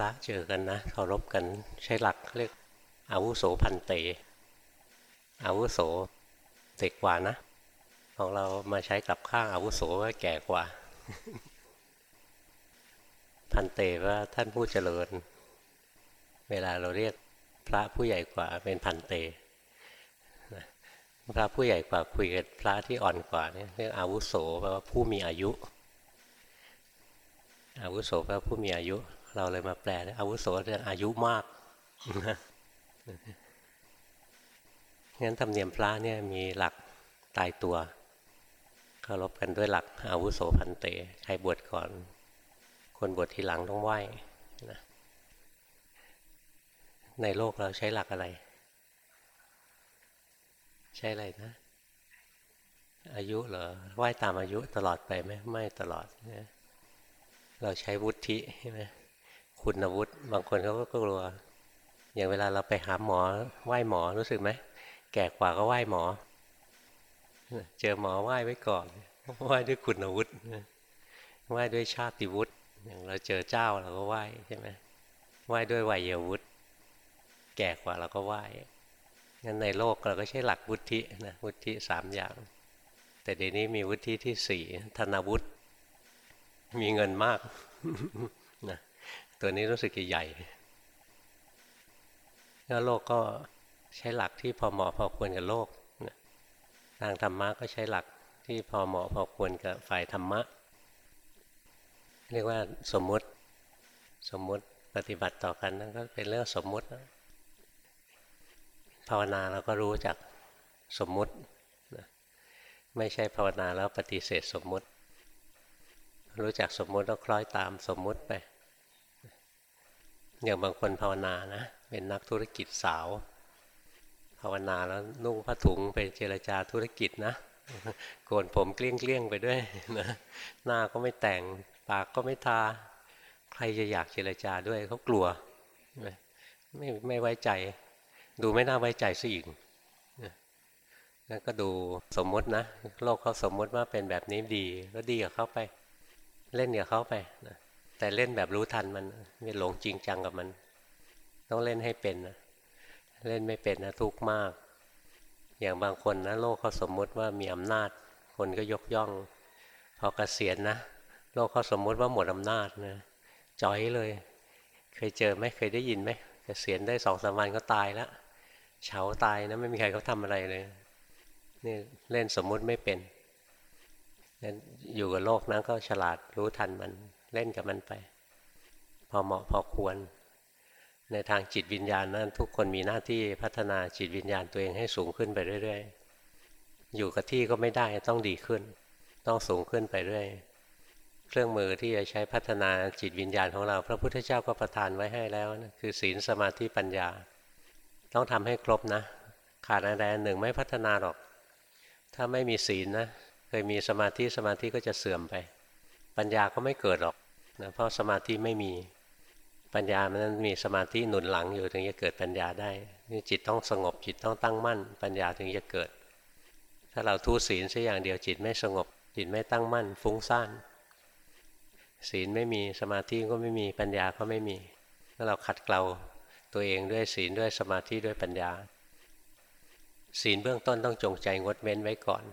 ระเจอกันนะเคารพกันใช้หลักเรียกอาวุโสพันเตอาวุโสเด็กกว่านะ ของเรามาใช้กับข้างอาวุโสว่าแก่กว่า พันเตว่าท่านผู้เจริญ เวลาเราเรียกพระผู้ใหญ่กว่าเป็นพันเตพระผู้ใหญ่กว่าคุยกับพระที่อ่อนกว่าเนี่ยเรียกอาวุโสแปลว่าผู้มีอายุ อาวุโสแปลว่าผู้มีอายุ เราเลยมาแปลอาวุโสเรื่องอายุมากงั้นธรรมเนียมพระเนี่ยมีหลักตายตัวเคารพกันด้วยหลักอาวุโสพันเตใครบวชก่อน คนบวชทีหลังต้องไหว้นะในโลกเราใช้หลักอะไร ใช้อะไรนะ อายุเหรอไหว้ตามอายุตลอดไปไหมไม่ตลอดนะเราใช้วุฒิใช่ไหม คุณวุฒิบางคนเขาก็กลัว อย่างเวลาเราไปหาหมอไหว้หมอรู้สึกไหมแก่กว่าก็ไหว้หมอ เจอหมอไหว้ไว้ก่อนไหว้ด้วยคุณวุฒิไหว้ด้วยชาติวุฒิอย่างเราเจอเจ้าเราก็ไหว้ใช่ไหมไหว้ด้วยวัยวุฒิแก่กว่าเราก็ไหว้งั้นในโลกเราก็ใช้หลักวุฒินะวุฒิสามอย่าง แต่เดี๋ยวนี้มีวุฒิที่สี่ธนวุฒิมีเงินมาก ตัวนี้รู้สึกใหญ่แล้วโลกก็ใช้หลักที่พอเหมาะพอควรกับโลกทางธรรมะก็ใช้หลักที่พอเหมาะพอควรกับฝ่ายธรรมะ เรียกว่าสมมุติสมมุติปฏิบัติต่อกันนั่นก็เป็นเรื่องสมมุติภาวนาเราก็รู้จักสมมุติไม่ใช่ภาวนาแล้วปฏิเสธสมมุติ รู้จักสมมุติแล้วคล้อยตามสมมุติไป อย่างบางคนภาวนานะ เป็นนักธุรกิจสาว ภาวนาแล้วนุ่งผ้าถุงไปเจรจาธุรกิจนะโกนผมเกลี้ยงเกลี้ยงไปด้วยนะหน้าก็ไม่แต่งปากก็ไม่ทา ใครจะอยากเจรจาด้วยเขากลัว ไม่ไม่ไว้ใจ ดูไม่น่าไว้ใจซะอีกนั่นก็ดูสมมตินะ โลกเขาสมมติว่าเป็นแบบนี้ดี ก็ดีกับเขาไป เล่นกับเขาไปนะ แต่เล่นแบบรู้ทันมันไม่หลงจริงจังกับมัน ต้องเล่นให้เป็นนะเล่นไม่เป็นนะทุกข์มาก อย่างบางคนนะโลกเขาสมมุติว่ามีอำนาจ คนก็ยกย่อง พอเกษียณนะโลกเขาสมมุติว่าหมดอำนาจนะจ่อยเลย เคยเจอไหมเคยได้ยินไหมเกษียณได้สองสามวันก็ตายแล้วเฉาตายนะไม่มีใครเขาทำอะไรเลยนี่เล่นสมมุติไม่เป็นอยู่กับโลกนั้นก็ฉลาดรู้ทันมัน เล่นกับมันไป พอเหมาะพอควร ในทางจิตวิญญาณนั้นทุกคนมีหน้าที่พัฒนาจิตวิญญาณตัวเองให้สูงขึ้นไปเรื่อยๆ อยู่กับที่ก็ไม่ได้ต้องดีขึ้น ต้องสูงขึ้นไปเรื่อยเครื่องมือที่จะใช้พัฒนาจิตวิญญาณของเรา พระพุทธเจ้าก็ประทานไว้ให้แล้วนะคือศีลสมาธิปัญญา ต้องทำให้ครบนะ ขาดอะไรหนึ่งไม่พัฒนาหรอก ถ้าไม่มีศีลนะเคยมีสมาธิสมาธิก็จะเสื่อมไป ปัญญาก็ไม่เกิดหรอกนะเพราะสมาธิไม่มีปัญญามันนั้นมีสมาธิหนุนหลังอยู่ถึงจะเกิดปัญญาได้นี่จิตต้องสงบจิตต้องตั้งมั่น ปัญญาถึงจะเกิด ถ้าเราทุศีลสักอย่างเดียวจิตไม่สงบ จิตไม่ตั้งมั่น ฟุ้งซ่านศีลไม่มีสมาธิก็ไม่มีปัญญาก็ไม่มีถ้าเราขัดเกลาตัวเองด้วยศีลด้วยสมาธิด้วยปัญญา ศีลเบื้องต้นต้องจงใจงดเว้นไว้ก่อน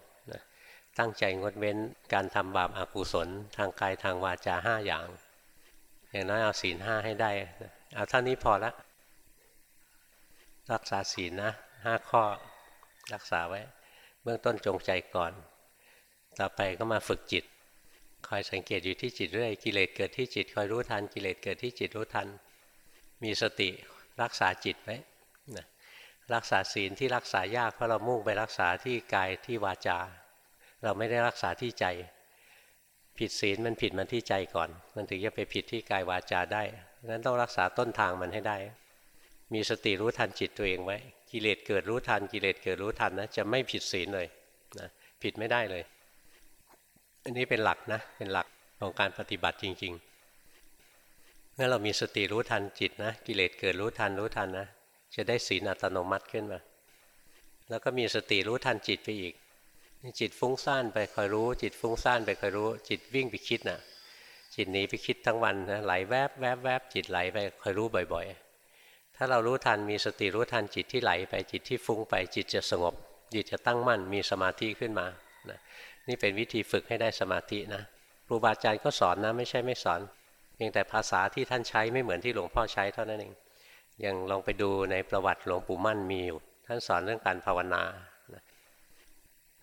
ตั้งใจงดเว้นการทำบาปอากุศล ทางกายทางวาจาห้าอย่าง อย่างน้อยเอาศีลห้าให้ได้ เอาเท่านี้พอละ รักษาศีลนะห้าข้อรักษาไว้ เบื้องต้นจงใจก่อน ต่อไปก็มาฝึกจิต คอยสังเกตอยู่ที่จิตเรื่อยกิเลสเกิดที่จิต คอยรู้ทันกิเลสเกิดที่จิตรู้ทัน มีสติรักษาจิตไว้นะรักษาศีลที่รักษายากเพราะเรามุ่งไปรักษาที่กายที่วาจา เราไม่ได้รักษาที่ใจ ผิดศีลมันผิดมันที่ใจก่อน มันถึงจะไปผิดที่กายวาจาได้งั้นต้องรักษาต้นทางมันให้ได้ มีสติรู้ทันจิตตัวเองไว้ กิเลสเกิดรู้ทัน กิเลสเกิดรู้ทันนะจะไม่ผิดศีลเลยนะผิดไม่ได้เลย อันนี้เป็นหลักนะ เป็นหลักของการปฏิบัติจริง ๆ เมื่อเรามีสติรู้ทันจิตนะ กิเลสเกิดรู้ทันรู้ทันนะ จะได้ศีลอัตโนมัติขึ้นมา แล้วก็มีสติรู้ทันจิตไปอีก จิตฟุ้งซ่านไปคอยรู้ จิตฟุ้งซ่านไปคอยรู้ จิตวิ่งไปคิดนะ่ะ จิตหนีไปคิดทั้งวันนะไหลแวบแวบแวบจิตไหลไปคอยรู้บ่อย ๆ ถ้าเรารู้ทันมีสติรู้ทันจิตที่ไหลไปจิตที่ฟุ้งไปจิตจะสงบ จิตจะตั้งมั่นมีสมาธิขึ้นมานะนี่เป็นวิธีฝึกให้ได้สมาธินะครูบาอาจารย์ก็สอนนะไม่ใช่ไม่สอนเพียงแต่ภาษาที่ท่านใช้ไม่เหมือนที่หลวงพ่อใช้เท่านั้นเองอย่างลองไปดูในประวัติหลวงปู่มั่นมีอยู่ท่านสอนเรื่องการภาวนา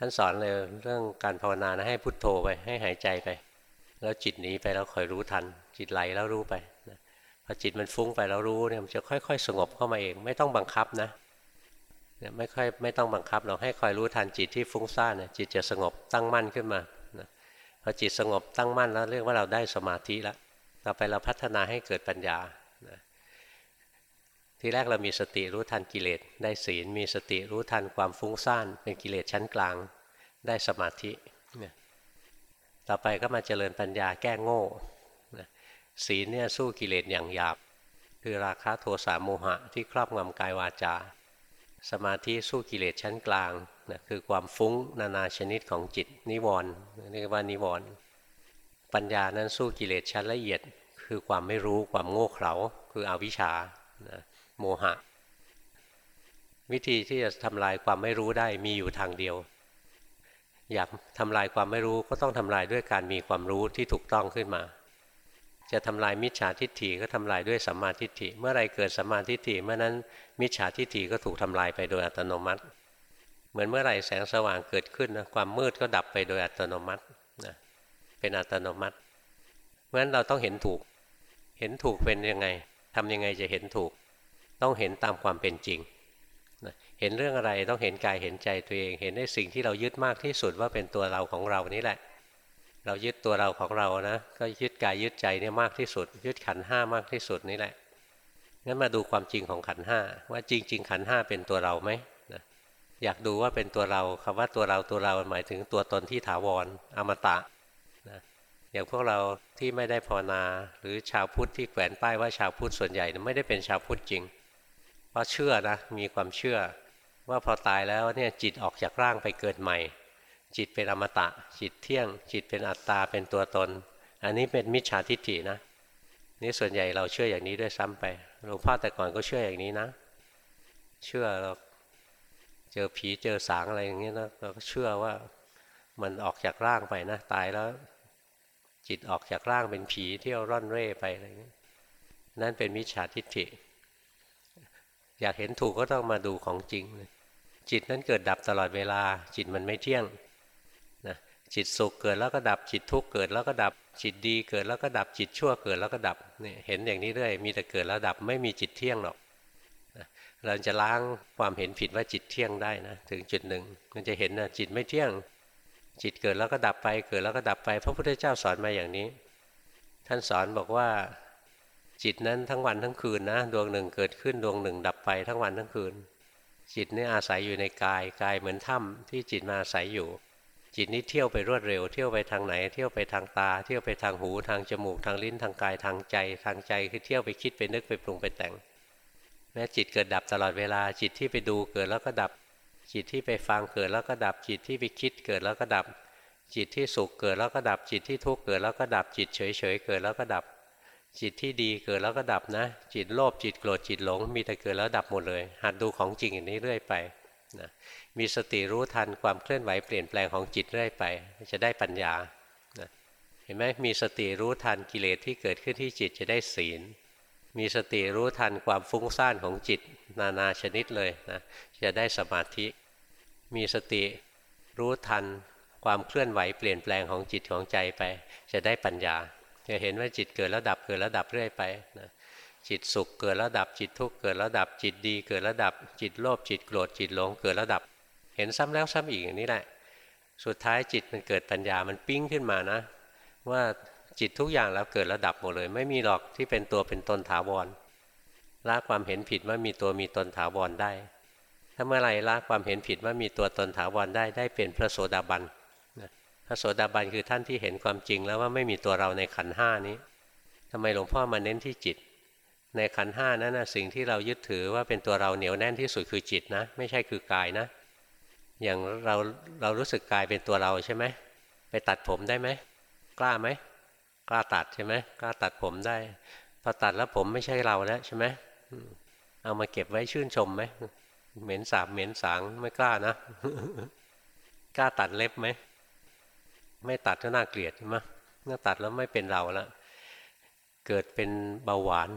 ท่านสอนเลยเรื่องการภาวนานะให้พุทโธไปให้หายใจไป แล้วจิตหนีไปแล้วคอยรู้ทัน จิตไหลแล้วรู้ไปนะพอจิตมันฟุ้งไปแล้วรู้เนี่ยมันจะค่อย ๆ สงบเข้ามาเอง ไม่ต้องบังคับนะเนี่ยไม่ค่อยไม่ต้องบังคับเราให้คอยรู้ทันจิตที่ฟุ้งซ่านนะจิตจะสงบตั้งมั่นขึ้นมานะพอจิตสงบตั้งมั่นแล้วเรียกว่าเราได้สมาธิแล้วต่อไปเราพัฒนาให้เกิดปัญญา ทีแรกเรามีสติรู้ทันกิเลสได้ศีล มีสติรู้ทันความฟุ้งซ่านเป็นกิเลสชั้นกลางได้สมาธิต่อไปก็มาเจริญปัญญาแก้งโง่ศีลเนี่ยสู้กิเลสอย่างหยาบ คือราคะโทสะโมหะที่ครอบงำกายวาจา สมาธิสู้กิเลสชั้นกลางนะคือความฟุ้งนานาชนิดของจิตนิวรณ์เรียกว่านิวรณ์ปัญญานั้นสู้กิเลสชั้นละเอียด คือความไม่รู้ความโง่เขลาคืออวิชชานะ โมหะ วิธีที่จะทำลายความไม่รู้ได้มีอยู่ทางเดียว อยากทำลายความไม่รู้ก็ต้องทำลายด้วยการมีความรู้ที่ถูกต้องขึ้นมา จะทำลายมิจฉาทิฏฐิก็ทำลายด้วยสัมมาทิฏฐิ เมื่อไรเกิดสัมมาทิฏฐิเมื่อนั้นมิจฉาทิฏฐิก็ถูกทำลายไปโดยอัตโนมัติ เหมือนเมื่อไรแสงสว่างเกิดขึ้นนะความมืดก็ดับไปโดยอัตโนมัตินะเป็นอัตโนมัติเพราะฉะนั้นเราต้องเห็นถูก เห็นถูกเป็นยังไงทำยังไงจะเห็นถูก ต้องเห็นตามความเป็นจริงนะเห็นเรื่องอะไรต้องเห็นกายเห็นใจตัวเอง เห็นในสิ่งที่เรายึดมากที่สุดว่าเป็นตัวเราของเรานี่แหละ เรายึดตัวเราของเรานะ ก็ยึดกายยึดใจเนี่ยมากที่สุด ยึดขันห้ามากที่สุดนี่แหละงั้นมาดูความจริงของขันห้าว่าจริง ๆ ขันห้าเป็นตัวเราไหมนะอยากดูว่าเป็นตัวเราคำว่าตัวเราตัวเราหมายถึงตัวตนที่ถาวรอมตะนะอย่างพวกเราที่ไม่ได้ภาวนา หรือชาวพุทธที่แขวนป้ายว่าชาวพุทธส่วนใหญ่ไม่ได้เป็นชาวพุทธจริง เพราะเชื่อนะมีความเชื่อว่าพอตายแล้วเนี่ยจิตออกจากร่างไปเกิดใหม่ จิตเป็นอมตะ จิตเที่ยง จิตเป็นอัตตาเป็นตัวตน อันนี้เป็นมิจฉาทิฏฐินะนี่ส่วนใหญ่เราเชื่ออย่างนี้ด้วยซ้ำไปหลวงพ่อแต่ก่อนก็เชื่ออย่างนี้นะ เชื่อเราเจอผีเจอสางอะไรอย่างเงี้ยนะเราก็เชื่อว่ามันออกจากร่างไปนะตายแล้ว จิตออกจากร่างเป็นผีเที่ยวร่อนเร่ไปอะไรเงี้ยนั่นเป็นมิจฉาทิฏฐิ อยากเห็นถูกก็ต้องมาดูของจริง จิตนั้นเกิดดับตลอดเวลา จิตมันไม่เที่ยงนะจิตสุขเกิดแล้วก็ดับจิตทุกข์เกิดแล้วก็ดับจิตดีเกิดแล้วก็ดับจิตชั่วเกิดแล้วก็ดับเนี่ยเห็นอย่างนี้เรื่อยมีแต่เกิดแล้วดับไม่มีจิตเที่ยงหรอกเราจะล้างความเห็นผิดว่าจิตเที่ยงได้นะถึงจุดหนึ่งมันจะเห็นนะจิตไม่เที่ยง จิตเกิดแล้วก็ดับไป เกิดแล้วก็ดับไป พระพุทธเจ้าสอนมาอย่างนี้ ท่านสอนบอกว่า จิตนั้นทั้งวันทั้งคืนนะดวงหนึ่งเกิดขึ้นดวงหนึ่งดับไปทั้งวันทั้งคืน จิตนี่อาศัยอยู่ในกายกายเหมือนถ้ำที่จิตมาอาศัยอยู่ จิตนี้เที่ยวไปรวดเร็ว เที่ยวไปทางไหน เที่ยวไปทางตา เที่ยวไปทางหูทางจมูกทางลิ้นทางกายทางใจ ทางใจคือเที่ยวไปคิดไปนึกไปปรุงไปแต่ง แม้จิตเกิดดับตลอดเวลาจิตที่ไปดูเกิดแล้วก็ดับ จิตที่ไปฟังเกิดแล้วก็ดับจิตที่ไปคิดเกิดแล้วก็ดับ จิตที่สุขเกิดแล้วก็ดับจิตที่ทุกข์เกิดแล้วก็ดับจิตเฉยเฉยเกิดแล้วก็ดับ จิตที่ดีเกิดแล้วก็ดับนะ จิตโลภจิตโกรธจิตหลง มีแต่เกิดแล้วดับหมดเลย หัดดูของจริงอย่างนี้เรื่อยไปนะมีสติรู้ทันความเคลื่อนไหวเปลี่ยนแปลงของจิตเรื่อยไป จะได้ปัญญานะเห็นไหมมีสติรู้ทันกิเลสที่เกิดขึ้นที่จิตจะได้ศีล มีสติรู้ทันความฟุ้งซ่านของจิตนานาชนิดเลยนะจะได้สมาธิ มีสติรู้ทันความเคลื่อนไหวเปลี่ยนแปลงของจิตของใจไป จะได้ปัญญา จะเห็นว่าจิตเกิดแล้วดับเกิดแล้วดับเรื่อยไปนะจิตสุขเกิดแล้วดับจิตทุกข์เกิดแล้วดับจิตดีเกิดแล้วดับ จิตโลภจิตโกรธจิตหลงเกิดแล้วดับ เห็นซ้ำแล้วซ้ำอีกอย่างนี้แหละ สุดท้ายจิตมันเกิดปัญญามันปิ้งขึ้นมานะ ว่าจิตทุกอย่างแล้วเกิดแล้วดับหมดเลย ไม่มีหรอกที่เป็นตัวเป็นตนถาวรละความเห็นผิดว่ามีตัวมีตนถาวรได้ถ้าเมื่อไรละความเห็นผิดว่ามีตัวตนถาวรได้ได้เป็นพระโสดาบัน ระโสดาบันคือท่านที่เห็นความจริงแล้วว่าไม่มีตัวเราในขันห้านี้ทำไมหลวงพ่อมาเน้นที่จิต ในขันห้านั้นนะสิ่งที่เรายึดถือว่าเป็นตัวเราเหนียวแน่นที่สุดคือจิตนะ ไม่ใช่คือกายนะ อย่างเราเรารู้สึกกายเป็นตัวเราใช่ไหมไปตัดผมได้ไหมกล้าไหมกล้าตัดใช่ไหมกล้าตัดผมได้พอตัดแล้วผมไม่ใช่เราแล้วใช่ไหมเอามาเก็บไว้ชื่นชมไหมเหม็นสาบเหม็นสางไม่กล้านะ กล้าตัดเล็บไหม ไม่ตัดก็น่าเกลียดใช่ไหมเมื่อตัดแล้วไม่เป็นเราแล้วเกิดเป็นเบาหวาน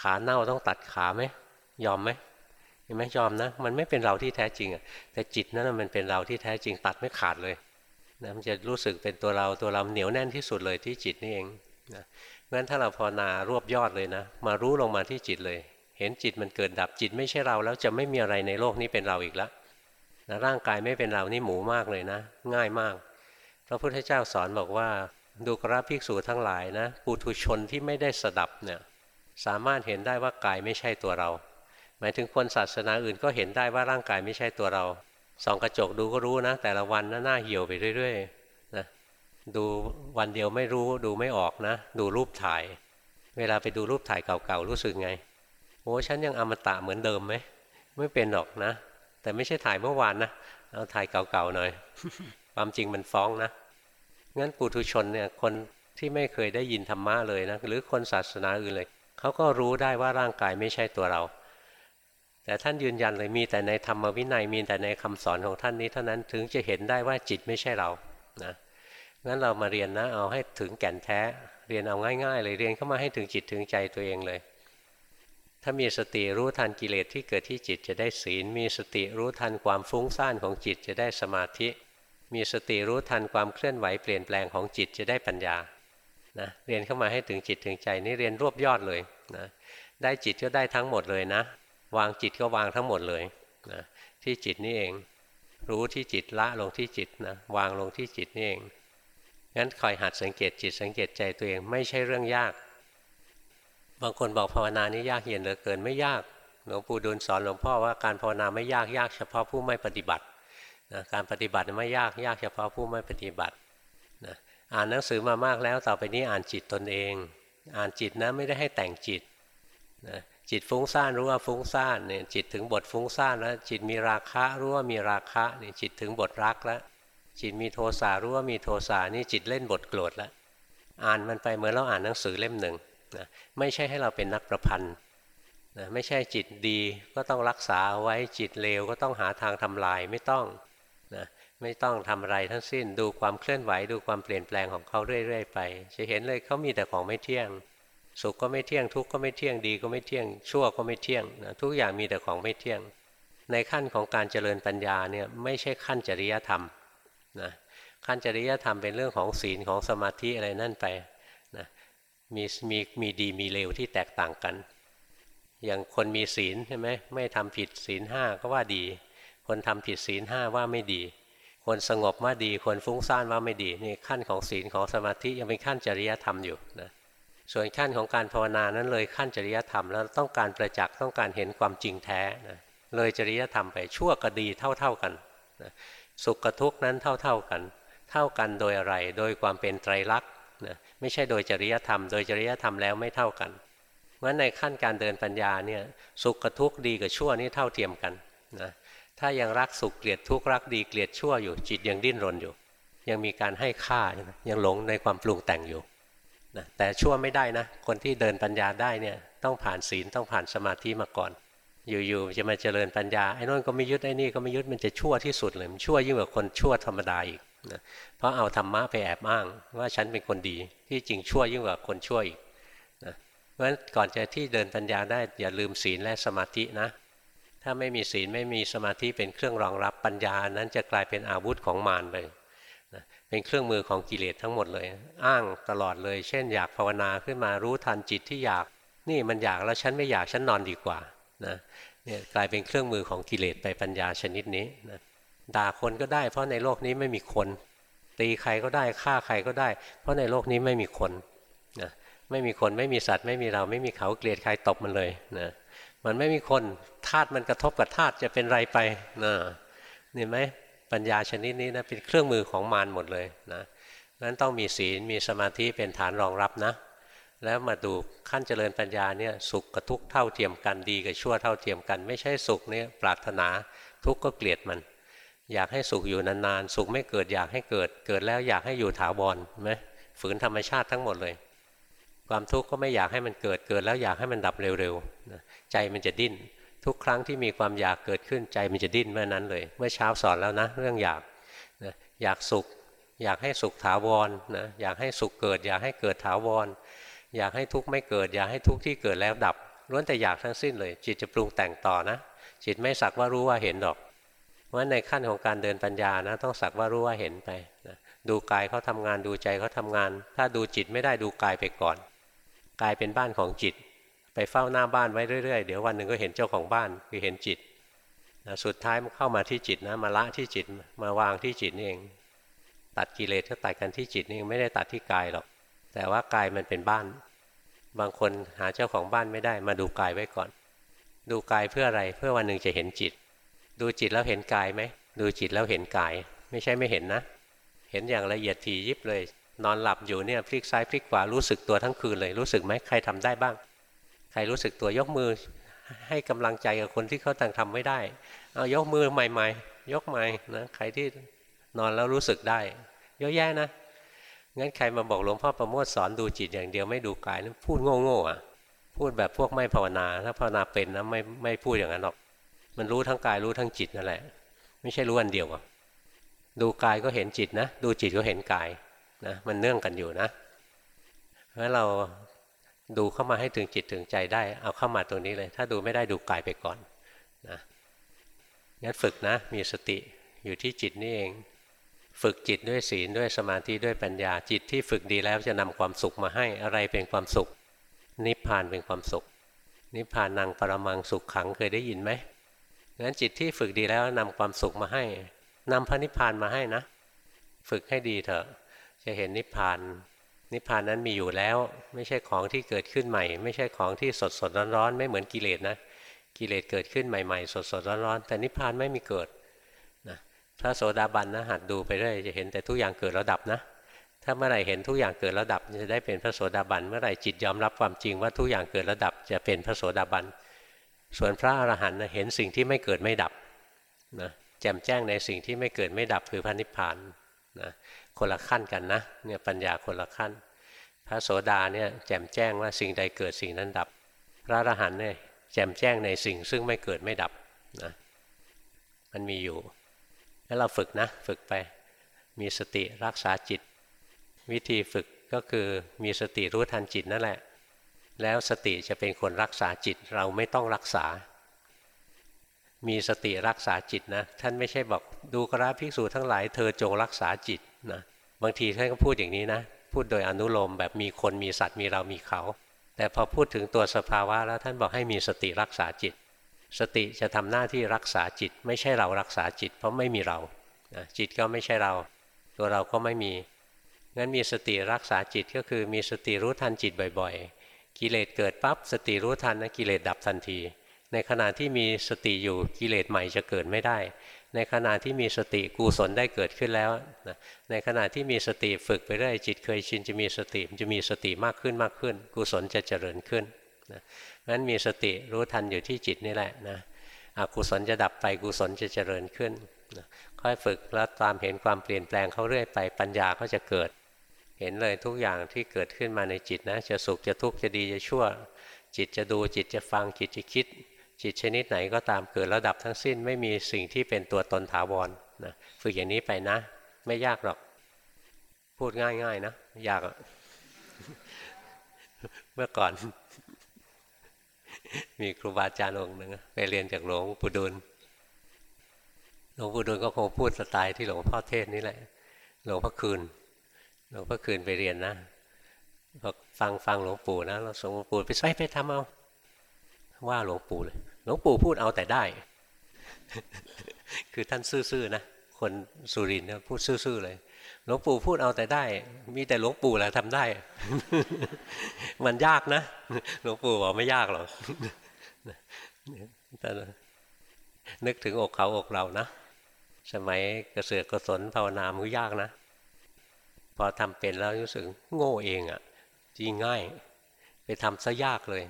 ขาเน่าต้องตัดขาไหมยอมไหมเห็นไหมยอมนะ มันไม่เป็นเราที่แท้จริงอะแต่จิตนั้นมันเป็นเราที่แท้จริงตัดไม่ขาดเลยนะมันจะรู้สึกเป็นตัวเราตัวเราเหนียวแน่นที่สุดเลยที่จิตนี่เองนะเพราะฉะนั้นถ้าเราภาวนารวบยอดเลยนะ มารู้ลงมาที่จิตเลย เห็นจิตมันเกิดดับจิตไม่ใช่เราแล้วจะไม่มีอะไรในโลกนี้เป็นเราอีกแล้วนะร่างกายไม่เป็นเรานี่หมูมากเลยนะ ง่ายมาก พระพุทธเจ้าสอนบอกว่าดูกราภิกษุทั้งหลายนะปุถุชนที่ไม่ได้สดับเนี่ยสามารถเห็นได้ว่ากายไม่ใช่ตัวเรา หมายถึงคนศาสนาอื่นก็เห็นได้ว่าร่างกายไม่ใช่ตัวเราส่องกระจกดูก็รู้นะ แต่ละวันนะหน้าเหี่ยวไปเรื่อยๆนะดูวันเดียวไม่รู้ดูไม่ออกนะ ดูรูปถ่าย เวลาไปดูรูปถ่ายเก่าๆรู้สึกไงโอ้ฉันยังอมตะเหมือนเดิมไหมไม่เป็นหรอกนะ แต่ไม่ใช่ถ่ายเมื่อวานนะเอาถ่ายเก่าๆหน่อย ความจริงมันฟ้องนะ งั้นปุถุชนเนี่ยคนที่ไม่เคยได้ยินธรรมะเลยนะหรือคนศาสนาอื่นเลยเขาก็รู้ได้ว่าร่างกายไม่ใช่ตัวเรา แต่ท่านยืนยันเลยมีแต่ในธรรมวินัยมีแต่ในคำสอนของท่านนี้เท่านั้นถึงจะเห็นได้ว่าจิตไม่ใช่เรานะงั้นเรามาเรียนนะเอาให้ถึงแก่นแท้ เรียนเอาง่าย ๆ เลยเรียนเข้ามาให้ถึงจิตถึงใจตัวเองเลย ถ้ามีสติรู้ทันกิเลสที่เกิดที่จิตจะได้ศีล มีสติรู้ทันความฟุ้งซ่านของจิตจะได้สมาธิ มีสติรู้ทันความเคลื่อนไหวเปลี่ยนแปลงของจิตจะได้ปัญญานะเรียนเข้ามาให้ถึงจิตถึงใจนี่เรียนรวบยอดเลยนะได้จิตก็ได้ทั้งหมดเลยนะ วางจิตก็วางทั้งหมดเลยนะที่จิตนี่เอง รู้ที่จิตละลงที่จิตนะวางลงที่จิตนี่เองงั้นคอยหัดสังเกตจิตสังเกตใจตัวเองไม่ใช่เรื่องยาก บางคนบอกภาวนานี้ยากเย็นเหลือเกินไม่ยากหลวงปู่ดูลสอนหลวงพ่อว่าการภาวนาไม่ยากยากเฉพาะผู้ไม่ปฏิบัติ นะการปฏิบัติไม่ยากยากเฉพาะผู้ไม่ปฏิบัตินะอ่านหนังสือมามากแล้วต่อไปนี้อ่านจิตตนเอง อ่านจิตนะไม่ได้ให้แต่งจิตนะจิตฟุ้งซ่านรู้ว่าฟุ้งซ่านเนี่ยจิตถึงบทฟุ้งซ่านแล้วจิตมีราคะรู้ว่ามีราคะนี่จิตถึงบทรักแล้วจิตมีโทสะรู้ว่ามีโทสะนี่จิตเล่นบทโกรธแล้วอ่านมันไปเหมือนเราอ่านหนังสือเล่มหนึ่งนะไม่ใช่ให้เราเป็นนักประพันธ์นะไม่ใช่จิตดีก็ต้องรักษาไว้จิตเลวก็ต้องหาทางทำลายไม่ต้อง ไม่ต้องทำอะไรทั้งสิ้น ดูความเคลื่อนไหวดูความเปลี่ยนแปลงของเขาเรื่อยๆไป จะเห็นเลยเขามีแต่ของไม่เที่ยง สุขก็ไม่เที่ยงทุกข์ก็ไม่เที่ยงดีก็ไม่เที่ยง ชั่วก็ไม่เที่ยงนะทุกอย่างมีแต่ของไม่เที่ยง ในขั้นของการเจริญปัญญาเนี่ยไม่ใช่ขั้นจริยธรรมนะขั้นจริยธรรมเป็นเรื่องของศีลของสมาธิอะไรนั่นไปนะมีมีมีดีมีเลวที่แตกต่างกัน อย่างคนมีศีลใช่ไหมไม่ทำผิดศีลห้าก็ว่าดี คนทำผิดศีลห้าว่าไม่ดี คนสงบว่าดีคนฟุ้งซ่านว่าไม่ดีนี่ขั้นของศีลของสมาธิยังเป็นขั้นจริยธรรมอยู่นะส่วนขั้นของการภาวนานั้นเลยขั้นจริยธรรม แล้วต้องการประจักษ์ต้องการเห็นความจริงแท้นะเลยจริยธรรมไปชั่วกับดีเท่า ๆกันนะสุขกับทุกข์นั้นเท่า ๆกัน เท่ากันโดยอะไร โดยความเป็นไตรลักษณ์นะไม่ใช่โดยจริยธรรม โดยจริยธรรมแล้วไม่เท่ากันเพราะในขั้นการเดินปัญญาเนี่ยสุขกับทุกข์ดีกับชั่วนี่เท่าเทียมกันนะ ถ้ายังรักสุขเกลียดทุกข์รักดีเกลียดชั่วอยู่จิตยังดิ้นรนอยู่ ยังมีการให้ค่ายังหลงในความปรุงแต่งอยู่นะแต่ชั่วไม่ได้นะ คนที่เดินปัญญาได้เนี่ยต้องผ่านศีลต้องผ่านสมาธิมาก่อน อยู่ๆจะมาเจริญปัญญาไอ้นั่นก็ไม่ยึดไอ้นี่ก็ไม่ยึดมันจะชั่วที่สุดเลยมันชั่วยิ่งกว่าคนชั่วธรรมดาอีกนะเพราะเอาธรรมะไปแอบอ้าง ว่าฉันเป็นคนดีที่จริงชั่วยิ่งกว่าคนชั่วอีกนะเพราะฉะนั้นก่อนจะที่เดินปัญญาได้อย่าลืมศีลและสมาธินะ ถ้าไม่มีศีลไม่มีสมาธิเป็นเครื่องรองรับปัญญา นั้นจะกลายเป็นอาวุธของมารไปนะเป็นเครื่องมือของกิเลสทั้งหมดเลย อ้างตลอดเลย เช่น อยากภาวนาขึ้นมารู้ทันจิตที่อยาก นี่มันอยากแล้วฉันไม่อยากฉันนอนดีกว่านะเนี่ยกลายเป็นเครื่องมือของกิเลสไปปัญญาชนิดนี้นะด่าคนก็ได้ เพราะในโลกนี้ไม่มีคน ตีใครก็ได้ฆ่าใครก็ได้ เพราะในโลกนี้ไม่มีคนนะไม่มีคนไม่มีสัตว์ไม่มีเราไม่มีเขาเกลียดใครตบมันเลยนะ มันไม่มีคนธาตุมันกระทบกับธาตุจะเป็นไรไปนะนี่ไหมปัญญาชนิดนี้นะเป็นเครื่องมือของมารหมดเลยนะนั้นต้องมีศีลมีสมาธิเป็นฐานรองรับนะ แล้วมาดูขั้นเจริญปัญญาเนี่ยสุขกับทุกข์เท่าเทียมกันดีกับชั่วเท่าเทียมกัน ไม่ใช่สุขเนี่ยปรารถนาทุกข์ก็เกลียดมัน อยากให้สุขอยู่นานๆสุขไม่เกิดอยากให้เกิด เกิดแล้วอยากให้อยู่ถาวรไหมฝืนธรรมชาติทั้งหมดเลย ความทุกข์ก็ไม่อยากให้มันเกิดเกิด แล้วอยากให้มันดับเร็วๆใจมันจะดิ้น ทุกครั้งที่มีความอยากเกิดขึ้นใจมันจะดิ้นเมื่อนั้นเลย เมื่อเช้าสอนแล้วนะ เรื่องอยากนะอยากสุข อยากให้สุขถาวรนะอยากให้สุขเกิด อยากให้เกิดถาวรอยากให้ทุกข์ไม่เกิด อยากให้ทุกข์ที่เกิดแล้วดับล้วนแต่อยากทั้งสิ้นเลย จิตจะปรุงแต่งต่อนะ จิตไม่สักว่ารู้ว่าเห็นหรอกเพราะในขั้นของการเดินปัญญานะต้องสักว่ารู้ว่าเห็นไปนะดูกายเขาทำงานดูใจเขาทางาน ถ้าดูจิตไม่ได้ดูกายไปก่อน กายเป็นบ้านของจิต ไปเฝ้าหน้าบ้านไว้เรื่อยๆ เดี๋ยววันหนึ่งก็เห็นเจ้าของบ้านคือเห็นจิตนะสุดท้ายมันเข้ามาที่จิตนะมาละที่จิตมาวางที่จิตนี่เอง ตัดกิเลสก็ตัดกันที่จิตนี่ไม่ได้ตัดที่กายหรอก แต่ว่ากายมันเป็นบ้าน บางคนหาเจ้าของบ้านไม่ได้มาดูกายไว้ก่อน ดูกายเพื่ออะไรเพื่อวันหนึ่งจะเห็นจิต ดูจิตแล้วเห็นกายไหมดูจิตแล้วเห็นกาย ไม่ใช่ไม่เห็นนะ เห็นอย่างละเอียดถี่ยิบเลย นอนหลับอยู่เนี่ยพลิกซ้ายพลิกขวารู้สึกตัวทั้งคืนเลย รู้สึกไหมใครทำได้บ้าง ใครรู้สึกตัวยกมือ ให้กำลังใจกับคนที่เขาต่างทำไม่ได้เอายกมือใหม่ๆ ยกใหม่นะใครที่นอนแล้วรู้สึกได้เยอะแยะนะงั้นใครมาบอกหลวงพ่อประโมทสอนดูจิตอย่างเดียวไม่ดูกายนั้นพูดโง่ๆอะพูดแบบพวกไม่ภาวนาถ้าภาวนาเป็นนะไม่ไม่พูดอย่างนั้นหรอก มันรู้ทั้งกายรู้ทั้งจิตนั่นแหละ ไม่ใช่รู้อันเดียวอะดูกายก็เห็นจิตนะ ดูจิตก็เห็นกาย นะมันเนื่องกันอยู่นะเพราะเราดูเข้ามาให้ถึงจิตถึงใจได้ เอาเข้ามาตรงนี้เลย ถ้าดูไม่ได้ดูกายไปก่อนนะงั้นฝึกนะ มีสติอยู่ที่จิตนี่เอง ฝึกจิตด้วยศีลด้วยสมาธิด้วยปัญญาจิตที่ฝึกดีแล้วจะนำความสุขมาให้อะไรเป็นความสุข นิพพานเป็นความสุข นิพพานนางปรมังสุขขังเคยได้ยินไหมงั้นจิตที่ฝึกดีแล้วนำความสุขมาให้นำพระนิพพานมาให้นะ ฝึกให้ดีเถอะ จะเห็นนิพพาน นิพพานนั้นมีอยู่แล้ว ไม่ใช่ของที่เกิดขึ้นใหม่ ไม่ใช่ของที่สดสดร้อนๆไม่เหมือนกิเลสนะกิเลสเกิดขึ้นใหม่ ๆ สดสดร้อนๆแต่นิพพานไม่มีเกิดนะพระโสดาบันนะหัดดูไปเรื่อยจะเห็นแต่ทุกอย่างเกิดแล้วดับนะ ถ้าเมื่อไหร่เห็นทุกอย่างเกิดแล้วดับจะได้เป็นพระโสดาบันเมื่อไหร่จิตยอมรับความจริงว่าทุกอย่างเกิดแล้วดับจะเป็นพระโสดาบันส่วนพระอรหันต์เห็นสิ่งที่ไม่เกิดไม่ดับนะแจ่มแจ้งในสิ่งที่ไม่เกิดไม่ดับคือพระนิพพานนะ คนละขั้นกันนะเนี่ยปัญญาคนละขั้น พระโสดาเนี่ยแจ่มแจ้งว่าสิ่งใดเกิดสิ่งนั้นดับ พระอรหันต์เนี่ยแจ่มแจ้งในสิ่งซึ่งไม่เกิดไม่ดับนะมันมีอยู่ แล้วเราฝึกนะฝึกไปมีสติรักษาจิต วิธีฝึกก็คือมีสติรู้ทันจิตนั่นแหละ แล้วสติจะเป็นคนรักษาจิตเราไม่ต้องรักษา มีสติรักษาจิตนะท่านไม่ใช่บอกดูกราภิกษุทั้งหลาย เธอจงรักษาจิต นะบางทีท่านก็พูดอย่างนี้นะ พูดโดยอนุโลมแบบมีคนมีสัตว์มีเรามีเขา แต่พอพูดถึงตัวสภาวะแล้วท่านบอกให้มีสติรักษาจิต สติจะทำหน้าที่รักษาจิต ไม่ใช่เรารักษาจิต เพราะไม่มีเราจิตก็ไม่ใช่เรา ตัวเราก็ไม่มีงั้นมีสติรักษาจิตก็คือมีสติรู้ทันจิตบ่อยๆ กิเลสเกิดปั๊บสติรู้ทันนะกิเลสดับทันที ในขณะที่มีสติอยู่กิเลสใหม่จะเกิดไม่ได้ ในขณะที่มีสติกุศลได้เกิดขึ้นแล้วนะในขณะที่มีสติฝึกไปเรื่อยจิตเคยชินจะมีสติมันจะมีสติมากขึ้นมากขึ้น กุศลจะเจริญขึ้นนะนั้นมีสติรู้ทันอยู่ที่จิตนี่แหละนะอกุศลจะดับไปกุศลจะเจริญขึ้นนะค่อยฝึกแล้วตามเห็นความเปลี่ยนแปลงเขาเรื่อยไปปัญญาก็จะเกิด เห็นเลยทุกอย่างที่เกิดขึ้นมาในจิตนะจะสุขจะทุกข์จะดีจะชั่ว จิตจะดูจิตจะฟังจิตจะคิด จิตชนิดไหนก็ตามเกิดระดับทั้งสิ้นไม่มีสิ่งที่เป็นตัวตนถาวรนะฝึกอย่างนี้ไปนะ ไม่ยากหรอก พูดง่ายๆนะยากเมื่อก่อน มีครูบาอาจารย์องค์หนึ่งไปเรียนจากหลวงปู่ดูลหลวงปู่ดูลก็คงพูดสไตล์ที่หลวงพ่อเทศนี่แหละ หลวงพ่อคืน หลวงพ่อคืนไปเรียนนะพอฟังฟังหลวงปู่นะเราส่งหลวงปู่ไปใส่ไปทำเอาว่าหลวงปู่เลย หลวงปู่พูดเอาแต่ได้ คือท่านซื่อๆนะคนสุรินทร์พูดซื่อๆเลย หลวงปู่พูดเอาแต่ได้ มีแต่หลวงปู่แหละทำได้ มันยากนะ หลวงปู่บอกไม่ยากหรอกนึกถึงอกเขาอกเรานะ สมัยกระเสือกกระสนภาวนามันยากนะ พอทำเป็นแล้วรู้สึกโง่เองอะ่ะจริงง่าย ไปทำซะยากเลย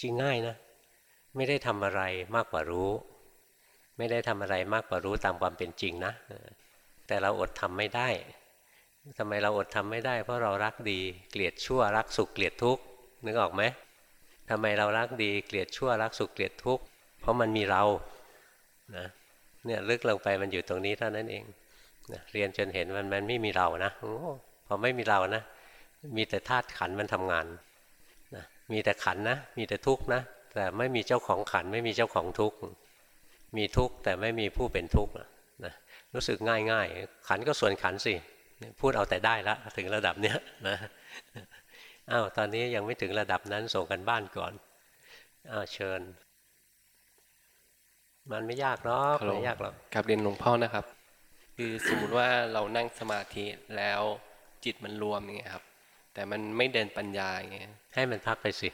จริงง่ายนะ ไม่ได้ทำอะไรมากกว่ารู้ ไม่ได้ทำอะไรมากกว่ารู้ตามความเป็นจริงนะ แต่เราอดทำไม่ได้ทำไมเราอดทำไม่ได้ เพราะเรารักดีเกลียดชั่วรักสุขเกลียดทุกข์นึกออกไหมทำไมเรารักดีเกลียดชั่วรักสุขเกลียดทุกข์เพราะมันมีเรานะเนี่ยลึกลงไปมันอยู่ตรงนี้เท่านั้นเองนะเรียนจนเห็นมันมันไม่มีเรานะโอ้พอไม่มีเรานะ มีแต่ธาตุขันมันทำงานนะมีแต่ขันนะ มีแต่ทุกข์นะ แต่ไม่มีเจ้าของขันไม่มีเจ้าของทุกข์มีทุกข์แต่ไม่มีผู้เป็นทุกข์นะรู้สึกง่ายง่ายขันก็ส่วนขันสิพูดเอาแต่ได้ละถึงระดับเนี้ยนะอ้าวตอนนี้ยังไม่ถึงระดับนั้นส่งกันบ้านก่อนอ้าวเชิญ มันไม่ยากหรอกฮัลโหลไม่ยากหรอกกลับเรียนหลวงพ่อนะครับ คือสมมุติว่าเรานั่งสมาธิแล้วจิตมันรวมอย่างเงี้ยครับ แต่มันไม่เดินปัญญาอย่างเงี้ยให้มันพักไปสิ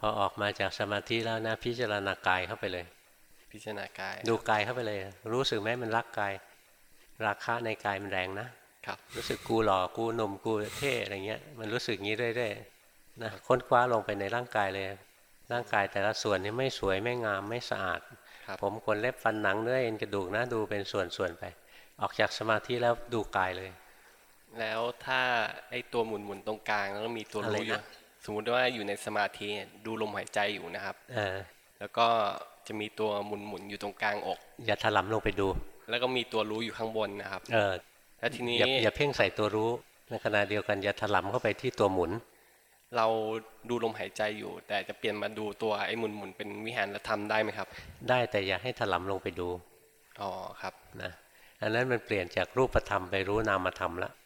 พอออกมาจากสมาธิแล้วนะ พิจารณากายเข้าไปเลย พิจารณากาย ดูกายเข้าไปเลย รู้สึกไหมมันรักกาย ราคะในกายมันแรงนะครับ รู้สึกกูหล่อกูหนุ่มกูเท่อะไรเงี้ย มันรู้สึกงี้เรื่อยๆนะค้นคว้าลงไปในร่างกายเลย ร่างกายแต่ละส่วนนี่ไม่สวยไม่งามไม่สะอาดครับผมขนเล็บฟันหนังเนื้อเอ็นกระดูกนะดูเป็นส่วนๆไป ออกจากสมาธิแล้วดูกายเลย แล้วถ้าไอ้ตัวหมุนหมุนๆตรงกลางแล้วมีตัวอะไรรู้อยู่นะ สมมุติว่าอยู่ในสมาธิดูลมหายใจอยู่นะครับเออแล้วก็จะมีตัวหมุนหมุนๆอยู่ตรงกลางอก อย่าถลำลงไปดู แล้วก็มีตัวรู้อยู่ข้างบนนะครับ เออแล้วทีนี้อย่าอย่าเพ่งใส่ตัวรู้ในขณะเดียวกันอย่าถลำเข้าไปที่ตัวหมุน เราดูลมหายใจอยู่ แต่จะเปลี่ยนมาดูตัวไอ้หมุนหมุนๆเป็นวิหารธรรมได้ไหมครับ ได้แต่อย่าให้ถลำลงไปดูอ๋อครับนะอันนั้นมันเปลี่ยนจากรูปธรรมไปรู้นามธรรมละอ๋อ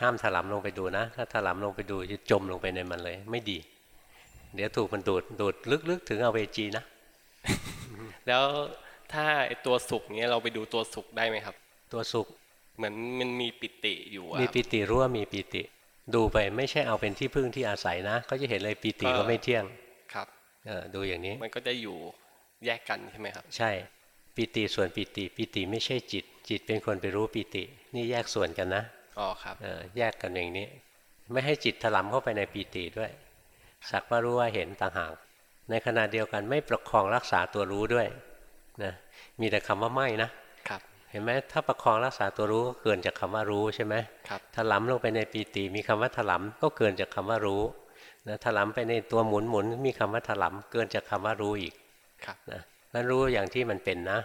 ห้ามถลำลงไปดูนะ ถ้าถลำลงไปดูจะจมลงไปในมันเลย ไม่ดี เดี๋ยวถูกมันดูดดูดลึกๆ ถึงเอาเวจีนะ แล้วถ้าไอ้ตัวสุขเนี้ยเราไปดูตัวสุขได้ไหมครับ ตัวสุขเหมือนมันมีปิติอยู่อะมีครับปิติรู้ว่ามีปิติ ดูไปไม่ใช่เอาเป็นที่พึ่งที่อาศัยนะ ก็จะเห็นเลยปิติก็ก็ไม่เที่ยงครับเออดูอย่างนี้มันก็จะอยู่แยกกันใช่ไหมครับ ใช่ปิติส่วนปิติ ปิติไม่ใช่จิต จิตเป็นคนไปรู้ปิติ นี่แยกส่วนกันนะ อ๋อครับเออแยกกันอย่างนี้ ไม่ให้จิตถลำเข้าไปในปีติด้วย สักว่ารู้ว่าเห็นต่างหากในขณะเดียวกันไม่ประคองรักษาตัวรู้ด้วยนะมีแต่คำว่าไม่นะครับเห็นไหมถ้าประคองรักษาตัวรู้ก็เกินจากคำว่ารู้ใช่ไหมครับถลำลงไปในปีติมีคำว่าถลำก็เกินจากคำว่ารู้นะถลำไปในตัวหมุนหมุนมีคำว่าถลำเกินจากคำว่ารู้อีกครับนะนั้นรู้อย่างที่มันเป็นนะ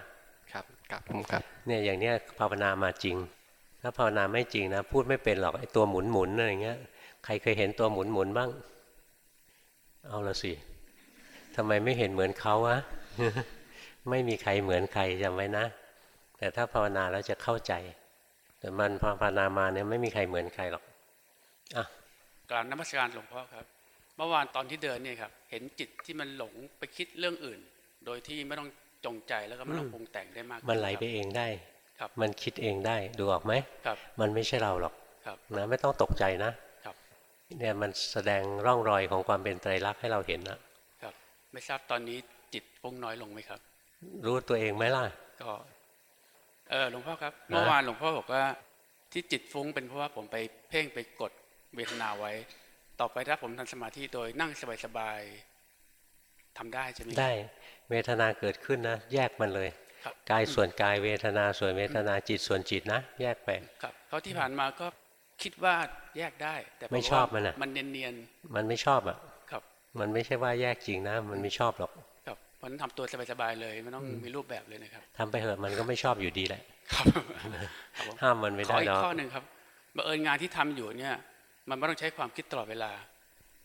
ครับครับผมครับเนี่ยอย่างเนี้ยภาวนามาจริง ถ้าภาวนาไม่จริงนะ พูดไม่เป็นหรอกไอ้ตัวหมุนหมุนอะไรเงี้ย ใครเคยเห็นตัวหมุนหมุนบ้าง เอาละสิทำไมไม่เห็นเหมือนเขาวะไม่มีใครเหมือนใครจำไว้นะ แต่ถ้าภาวนาแล้วจะเข้าใจ แต่มันพอภาวนามาเนี่ยไม่มีใครเหมือนใครหรอกอะกราบนมัสการหลวงพ่อครับ เมื่อวานตอนที่เดินเนี่ยครับ เห็นจิตที่มันหลงไปคิดเรื่องอื่น โดยที่ไม่ต้องจงใจแล้วก็ไม่ต้องปรุงแต่งได้มาก มันไหลไปขึ้เองได้ครับ มันคิดเองได้ดูออกไหมครับมันไม่ใช่เราหรอกครับนะไม่ต้องตกใจนะครับเนี่ยมันแสดงร่องรอยของความเป็นไตรลักษณ์ให้เราเห็นนะครับ ไม่ทราบตอนนี้จิตฟุ้งน้อยลงไหมครับ รู้ตัวเองไหมล่ะก็เออหลวงพ่อครับนะเมื่อวานหลวงพ่อบอกว่า ที่จิตฟุ้งเป็นเพราะว่าผมไปเพ่งไปกดเวทนาไว้ ต่อไปถ้าผมทำสมาธิโดยนั่งสบายๆทำได้ใช่ไหมครับได้ เวทนาเกิดขึ้นนะ แยกมันเลยครับ กายส่วนกายเวทนาส่วนเวทนาจิตส่วนจิตนะ แยกไปครับเขาที่ผ่านมาก็คิดว่าแยกได้ แต่ผไม่ชอบมันน่ะมันเนียนมันไม่ชอบอะๆครับ มันไม่ใช่ว่าแยกจริงนะ มันไม่ชอบหรอกครับเพราะฉะนั้นทำตัวสบายๆเลยไม่ต้องมีรูปแบบเลยนะครับทำไปเถอะมันก็ไม่ชอบอยู่ดีแหละครับครับผมห้ามมันไม่ขอได้อีหรกอกข้อหนึ่งครับบังเอิญงานที่ทำอยู่เนี่ย มันไม่ต้องใช้ความคิดตลอดเวลา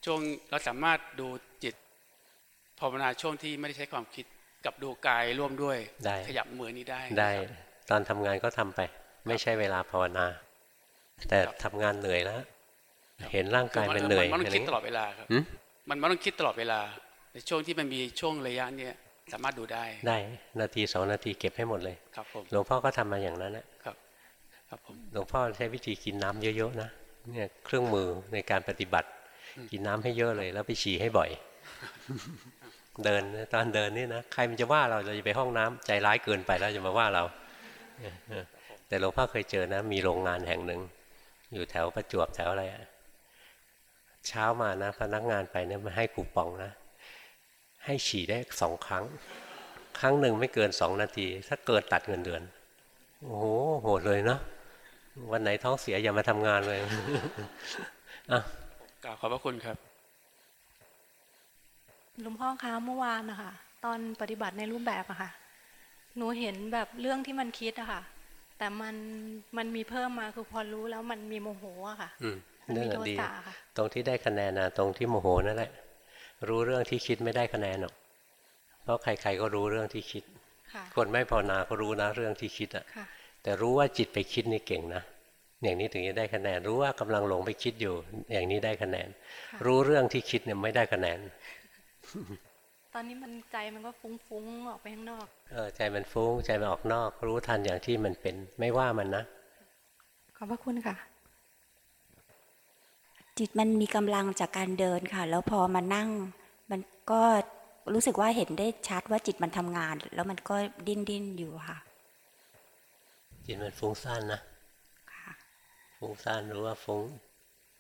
ช่วงเราสามารถดูจิตภาวนาช่วงที่ไม่ได้ใช้ความคิด กับดูกายร่วมด้วยได้ขยับมือนี้ได้ได้นะครับตอนทำงานก็ทำไป ไม่ใช่เวลาภาวนา แต่ครับทำงานเหนื่อยแล้วครับเห็นร่างคืกายมัมันเหนื่อยมันไม่อะต้องไรคิดตลอเงี้ยดเวลาครับหืมมันไม่ต้องคิดตลอดเวลา ในช่วงที่มันมีช่วงระยะเนี่ยสามารถดูได้ได้นาทีสองนาทีเก็บให้หมดเลยครับผมหลวงพ่อก็ทำมาอย่างนั้นแหละครับ ครับผมหลวงพ่อใช้วิธีกินน้ำเยอะๆนะเนี่ยเครื่องมือในการปฏิบัติ กินน้ำให้เยอะเลย แล้วไปฉี่ให้บ่อย เดินตอนเดินนี่นะใครมันจะว่าเราเราจะไปห้องน้ำใจร้ายเกินไปแล้วจะมาว่าเรา แต่หลวงพ่อเคยเจอนะ มีโรงงานแห่งหนึ่ง อยู่แถวประจวบแถวอะไรอะเช้ามานะพนักงานไปเนี่ยมาให้คูปองนะ ให้ฉี่ได้สองครั้ง ครั้งหนึ่งไม่เกินสองนาที ถ้าเกินตัดเงินเดือน โอ้โหโหดเลยเนาะวันไหนท้องเสียอย่ามาทำงานเลยอะกล่าวขอบพระคุณครับ หลวงพ่อคะเมื่อวานนะคะตอนปฏิบัติในรูปแบบอะค่ะ หนูเห็นแบบเรื่องที่มันคิดอะค่ะ แต่มันมันมีเพิ่มมาคือพอรู้แล้วมันมีโมโหอะค่ะอืมมันนั่นมีแหละโทดีสะค่ะ ตรงที่ได้คะแนนนะตรงที่โมโหนั่นแหละ รู้เรื่องที่คิดไม่ได้คะแนนหรอกเพราะใครๆก็รู้เรื่องที่คิดค่ะคนไม่ภาวนาก็รู้นะเรื่องที่คิดอะค่ะแต่รู้ว่าจิตไปคิดนี่เก่งนะอย่างนี้ถึงจะได้คะแนน รู้ว่ากำลังหลงไปคิดอยู่ อย่างนี้ได้คะแนนค่ะรู้เรื่องที่คิดเนี่ยไม่ได้คะแนน ตอนนี้มันใจมันก็ฟุ้งๆออกไปข้างนอก เออใจมันฟุ้งใจมันออกนอก รู้ทันอย่างที่มันเป็นไม่ว่ามันนะ ขอบพระคุณค่ะ จิตมันมีกำลังจากการเดินค่ะ แล้วพอมานั่ง มันก็รู้สึกว่าเห็นได้ชัดว่าจิตมันทำงาน แล้วมันก็ดิ้นดิ้นอยู่ค่ะ จิตมันฟุ้งซ่านนะค่ะฟุ้งซ่านรู้ว่าฟุ้ง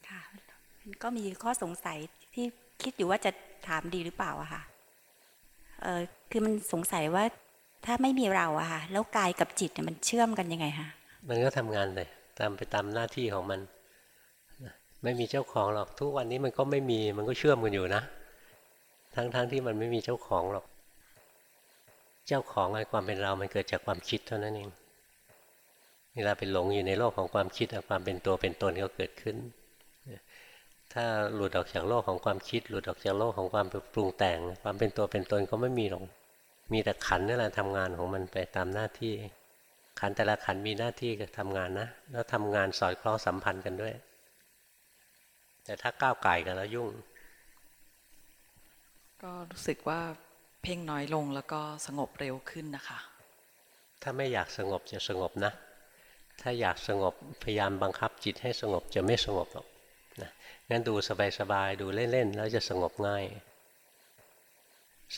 ค่ะ มันก็มีข้อสงสัยที่ คิดอยู่ว่าจะถามดีหรือเปล่าอะค่ะเออคือมันสงสัยว่าถ้าไม่มีเราอะค่ะแล้วกายกับจิตเนี่ยมันเชื่อมกันยังไงคะมันก็ทำงานเลยตามไปตามหน้าที่ของมัน ไม่มีเจ้าของหรอกทุกวันนี้มันก็ไม่มีมันก็เชื่อมกันอยู่นะ ทั้งๆทที่มันไม่มีเจ้าของหรอก เจ้าของไอ้ความเป็นเรา มันเกิดจากความคิดเท่านั้นเองเวลาไปหลงอยู่ในโลกของความคิดความเป็นตัวเป็นตนก็เกิดขึ้น ถ้าหลุดออกจากโลกของความคิด หลุดออกจากโลกของความปรุงแต่ง ความเป็นตัวเป็นตนก็ไม่มีหรอกมีแต่ขันนั่นแหละทำงานของมันไปตามหน้าที่ ขันแต่ละขันมีหน้าที่ทำงานนะ แล้วทำงานสอดคล้องสัมพันธ์กันด้วย แต่ถ้าก้าวไก่กันแล้วยุ่ง ก็รู้สึกว่าเพ่งน้อยลงแล้วก็สงบเร็วขึ้นนะคะ ถ้าไม่อยากสงบจะสงบนะ ถ้าอยากสงบพยายามบังคับจิตให้สงบจะไม่สงบหรอกนะ งั้นดูสบายๆดูเล่นๆแล้วจะสงบง่าย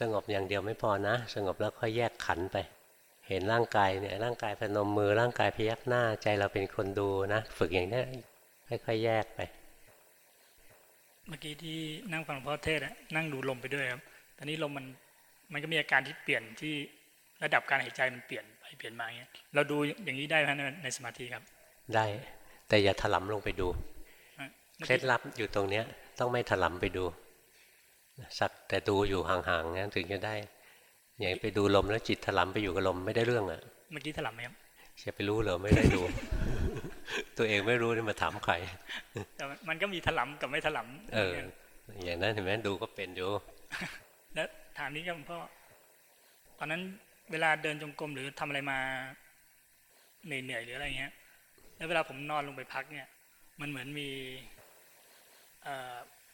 สงบอย่างเดียวไม่พอนะ สงบแล้วค่อยแยกขันไป เห็นร่างกายเนี่ยร่างกายพนมมือร่างกายพยักหน้าใจเราเป็นคนดูนะ ฝึกอย่างนี้ค่อยๆแยกไป เมื่อกี้ที่นั่งฟังหลวงพ่อเทศน์อะนั่งดูลมไปด้วยครับตอนนี้ลมมันมันก็มีอาการที่เปลี่ยนที่ระดับการหายใจมันเปลี่ยนไปเปลี่ยนมาอย่างเงี้ยเราดูอย่างนี้ได้ไหมในในสมาธิครับ ได้แต่อย่าถลำลงไปดูอะ เมื่อเคล็กี้ดลับอยู่ตรงเนี้ย ต้องไม่ถลำไปดู สักแต่ดูอยู่ห่างๆงั้นถึงจะได้ อย่างไปดูลมแล้วจิตถลำไปอยู่กับลมไม่ได้เรื่องอะ่ะเมื่อกี้ถลับไหมครับจะไปรู้เหรอไม่ได้ดู ตัวเองไม่รู้นี่มาถามใครแต่มันก็มีถลับกับไม่ถลับเออ อย่างนั้นเห็นไหมดูก็เป็นอยู่ แล้วถามนี้ครับหลวงพ่อตอนนั้นเวลาเดินจงกรมหรือทำอะไรมาเหนื่อยๆหรืออะไรเงี้ย แล้วเวลาผมนอนลงไปพักเนี่ย มันเหมือนมีเอ่อ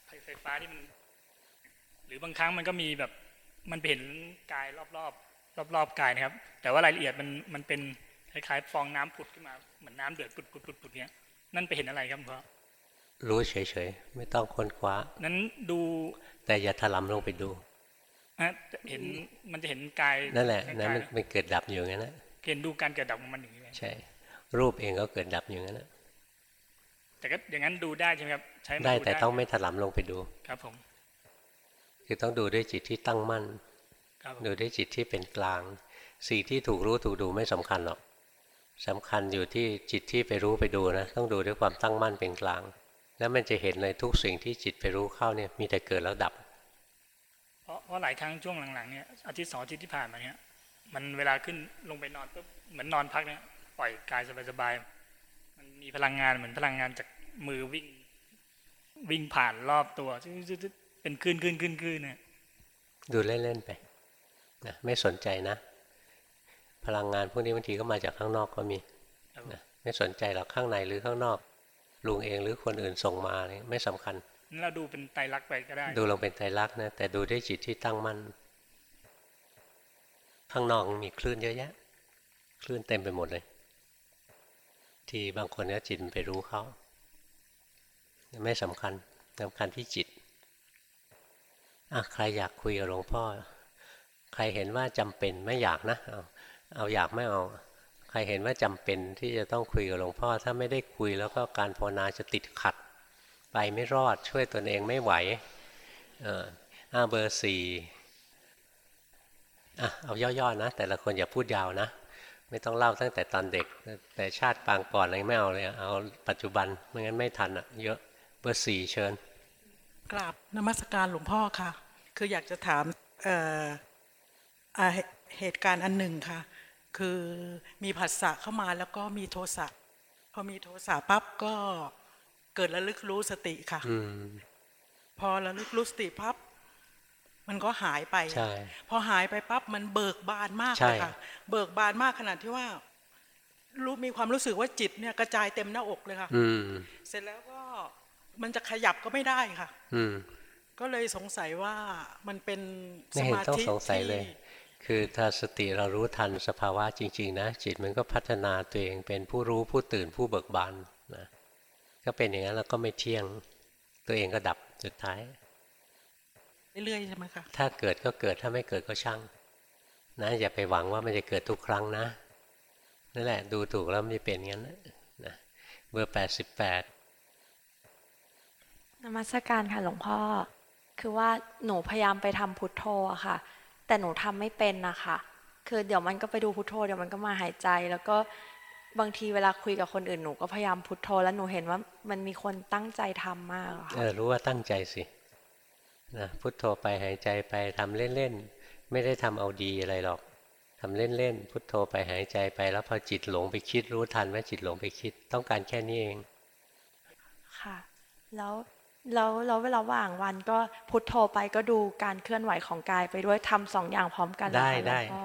ไฟไฟฟ้าที่มัน หรือบางครั้งมันก็มีแบบมันไปเห็นกายรอบๆรอบๆกายนะครับ แต่ว่ารายละเอียดมันมันเป็นคล้ายๆฟองน้ำผุดขึ้นมาเหมือนน้ำเดือดปุดปุดปุดปุดเนี้ยนั่นไปเห็นอะไรครับหลวงพ่อรู้เฉยๆไม่ต้องค้นคว้า นั้นดู แต่อย่าถลำลงไปดูนะเห็นมันจะเห็นกายนั่นแหละกายนั่นมันมันเกิดดับอยู่อย่างนั้นนะเห็นดูการเกิดดับของมันอย่างนี้ไหมใช่ รูปเองก็เกิดดับอยู่อย่างนั้นนะแต่ก็อย่างนั้นดูได้ใช่ไหมครับใช้มันได้ดูแต่ต้องไม่ถลำลงไปดู ครับผมคือต้องดูด้วยจิตที่ตั้งมั่นครับผมดูด้วยจิตที่เป็นกลาง สิ่งที่ถูกรู้ถูกดูไม่สำคัญหรอกสำคัญอยู่ที่จิตที่ไปรู้ไปดูนะ ต้องดูด้วยความตั้งมั่นเป็นกลาง แล้วมันจะเห็นเลยทุกสิ่งที่จิตไปรู้เข้าเนี่ยมีแต่เกิดแล้วดับ เพราะเพราะหลายครั้งช่วงหลังๆเนี่ยอาทิตย์สองอาทิตย์ที่ผ่านมาเนี่ยมันเวลาขึ้นลงไปนอนปุ๊บเหมือนนอนพักเนี่ยปล่อยกายสบายๆมันมีพลังงานเหมือนพลังงานจากมือวิ่ง วิ่งผ่านรอบตัวเป็นคลื่นคลื่นคลื่นคลื่นเนี่ยดูเล่นๆไปนะไม่สนใจนะ พลังงานพวกนี้บางทีก็มาจากข้างนอกก็มีครับผมนะไม่สนใจหรอกข้างในหรือข้างนอกลุงเองหรือคนอื่นส่งมาเนี่ยไม่สำคัญนั้นเราดูเป็นไตรลักษณ์ไปก็ได้ ดูลงเป็นไตรลักษณ์นะแต่ดูด้วยจิตที่ตั้งมั่นข้างนอกมีคลื่นเยอะแยะ คลื่นเต็มไปหมดเลย ที่บางคนก็จิตมันไปรู้เขา ไม่สำคัญสำคัญที่จิตอะใครอยากคุยกับหลวงพ่อ ใครเห็นว่าจำเป็นไม่อยากนะเอาเอาอยากไม่เอา ใครเห็นว่าจำเป็นที่จะต้องคุยกับหลวงพ่อ ถ้าไม่ได้คุยแล้วก็การภาวนาจะติดขัด ไปไม่รอดช่วยตนเองไม่ไหวเอออ่าเบอร์สี่อะเอาย่อๆนะ แต่ละคนอย่าพูดยาวนะไม่ต้องเล่าตั้งแต่ตอนเด็ก แต่ชาติปางก่อนอะไรไม่เอาเลย เอาปัจจุบันไม่งั้นไม่ทันอะเยอะ เบอร์สี่เชิญ กราบนมัสการหลวงพ่อค่ะ คืออยากจะถามเอ่ออ่าเหเหตุการณ์อันหนึ่งค่ะ คือมีผัสสะเข้ามาแล้วก็มีโทสะพอมีโทสะปั๊บก็เกิดระลึกรู้สติค่ะอืมพอระลึกรู้สติปั๊บมันก็หายไปใช่พอหายไปปั๊บมันเบิกบานมากใช่เลยค่ะ เบิกบานมากขนาดที่ว่ารู้มีความรู้สึกว่าจิตเนี่ยกระจายเต็มหน้าอกเลยค่ะอืมเสร็จแล้วก็ มันจะขยับก็ไม่ได้ค่ะ อืม ก็เลยสงสัยว่ามันเป็นไม่สเห็นมาต้องธิสงสัยที่เลย คือถ้าสติเรารู้ทันสภาวะจริง ๆ นะจิตมันก็พัฒนาตัวเองเป็นผู้รู้ผู้ตื่นผู้เบิกบานนะก็เป็นอย่างนั้นแล้วก็ไม่เที่ยงตัวเองก็ดับสุดท้ายเรื่อยๆใช่ไหมคะถ้าเกิดก็เกิดถ้าไม่เกิดก็ช่างนะอย่าไปหวังว่ามันจะเกิดทุกครั้งนะนั่นแหละดูถูกแล้วมันจะเป็นอย่างนั้นนะเบอร์แปดสิบแปด นมัสการค่ะหลวงพ่อ คือว่าหนูพยายามไปทำพุทโธอะค่ะ แต่หนูทำไม่เป็นนะคะคือเดี๋ยวมันก็ไปดูพุทโธเดี๋ยวมันก็มาหายใจ แล้วก็บางทีเวลาคุยกับคนอื่นหนูก็พยายามพุทโธ แล้วหนูเห็นว่ามันมีคนตั้งใจทำมากอะเอค่ะอรู้ว่าตั้งใจสินะพุทโธไปหายใจไปทำเล่นๆไม่ได้ทำเอาดีอะไรหรอกทำเล่นๆพุทโธไปหายใจไป แล้วพอจิตหลงไปคิดรู้ทันว่าจิตหลงไปคิด ต้องการแค่นี้เอง ค่ะ แล้ว แล้วแล้วเวลาว่างวันก็พุทโธไปก็ดูการเคลื่อนไหวของกายไปด้วยทำสองอย่างพร้อมกันเหรอได้คะหลวงได้พ่อ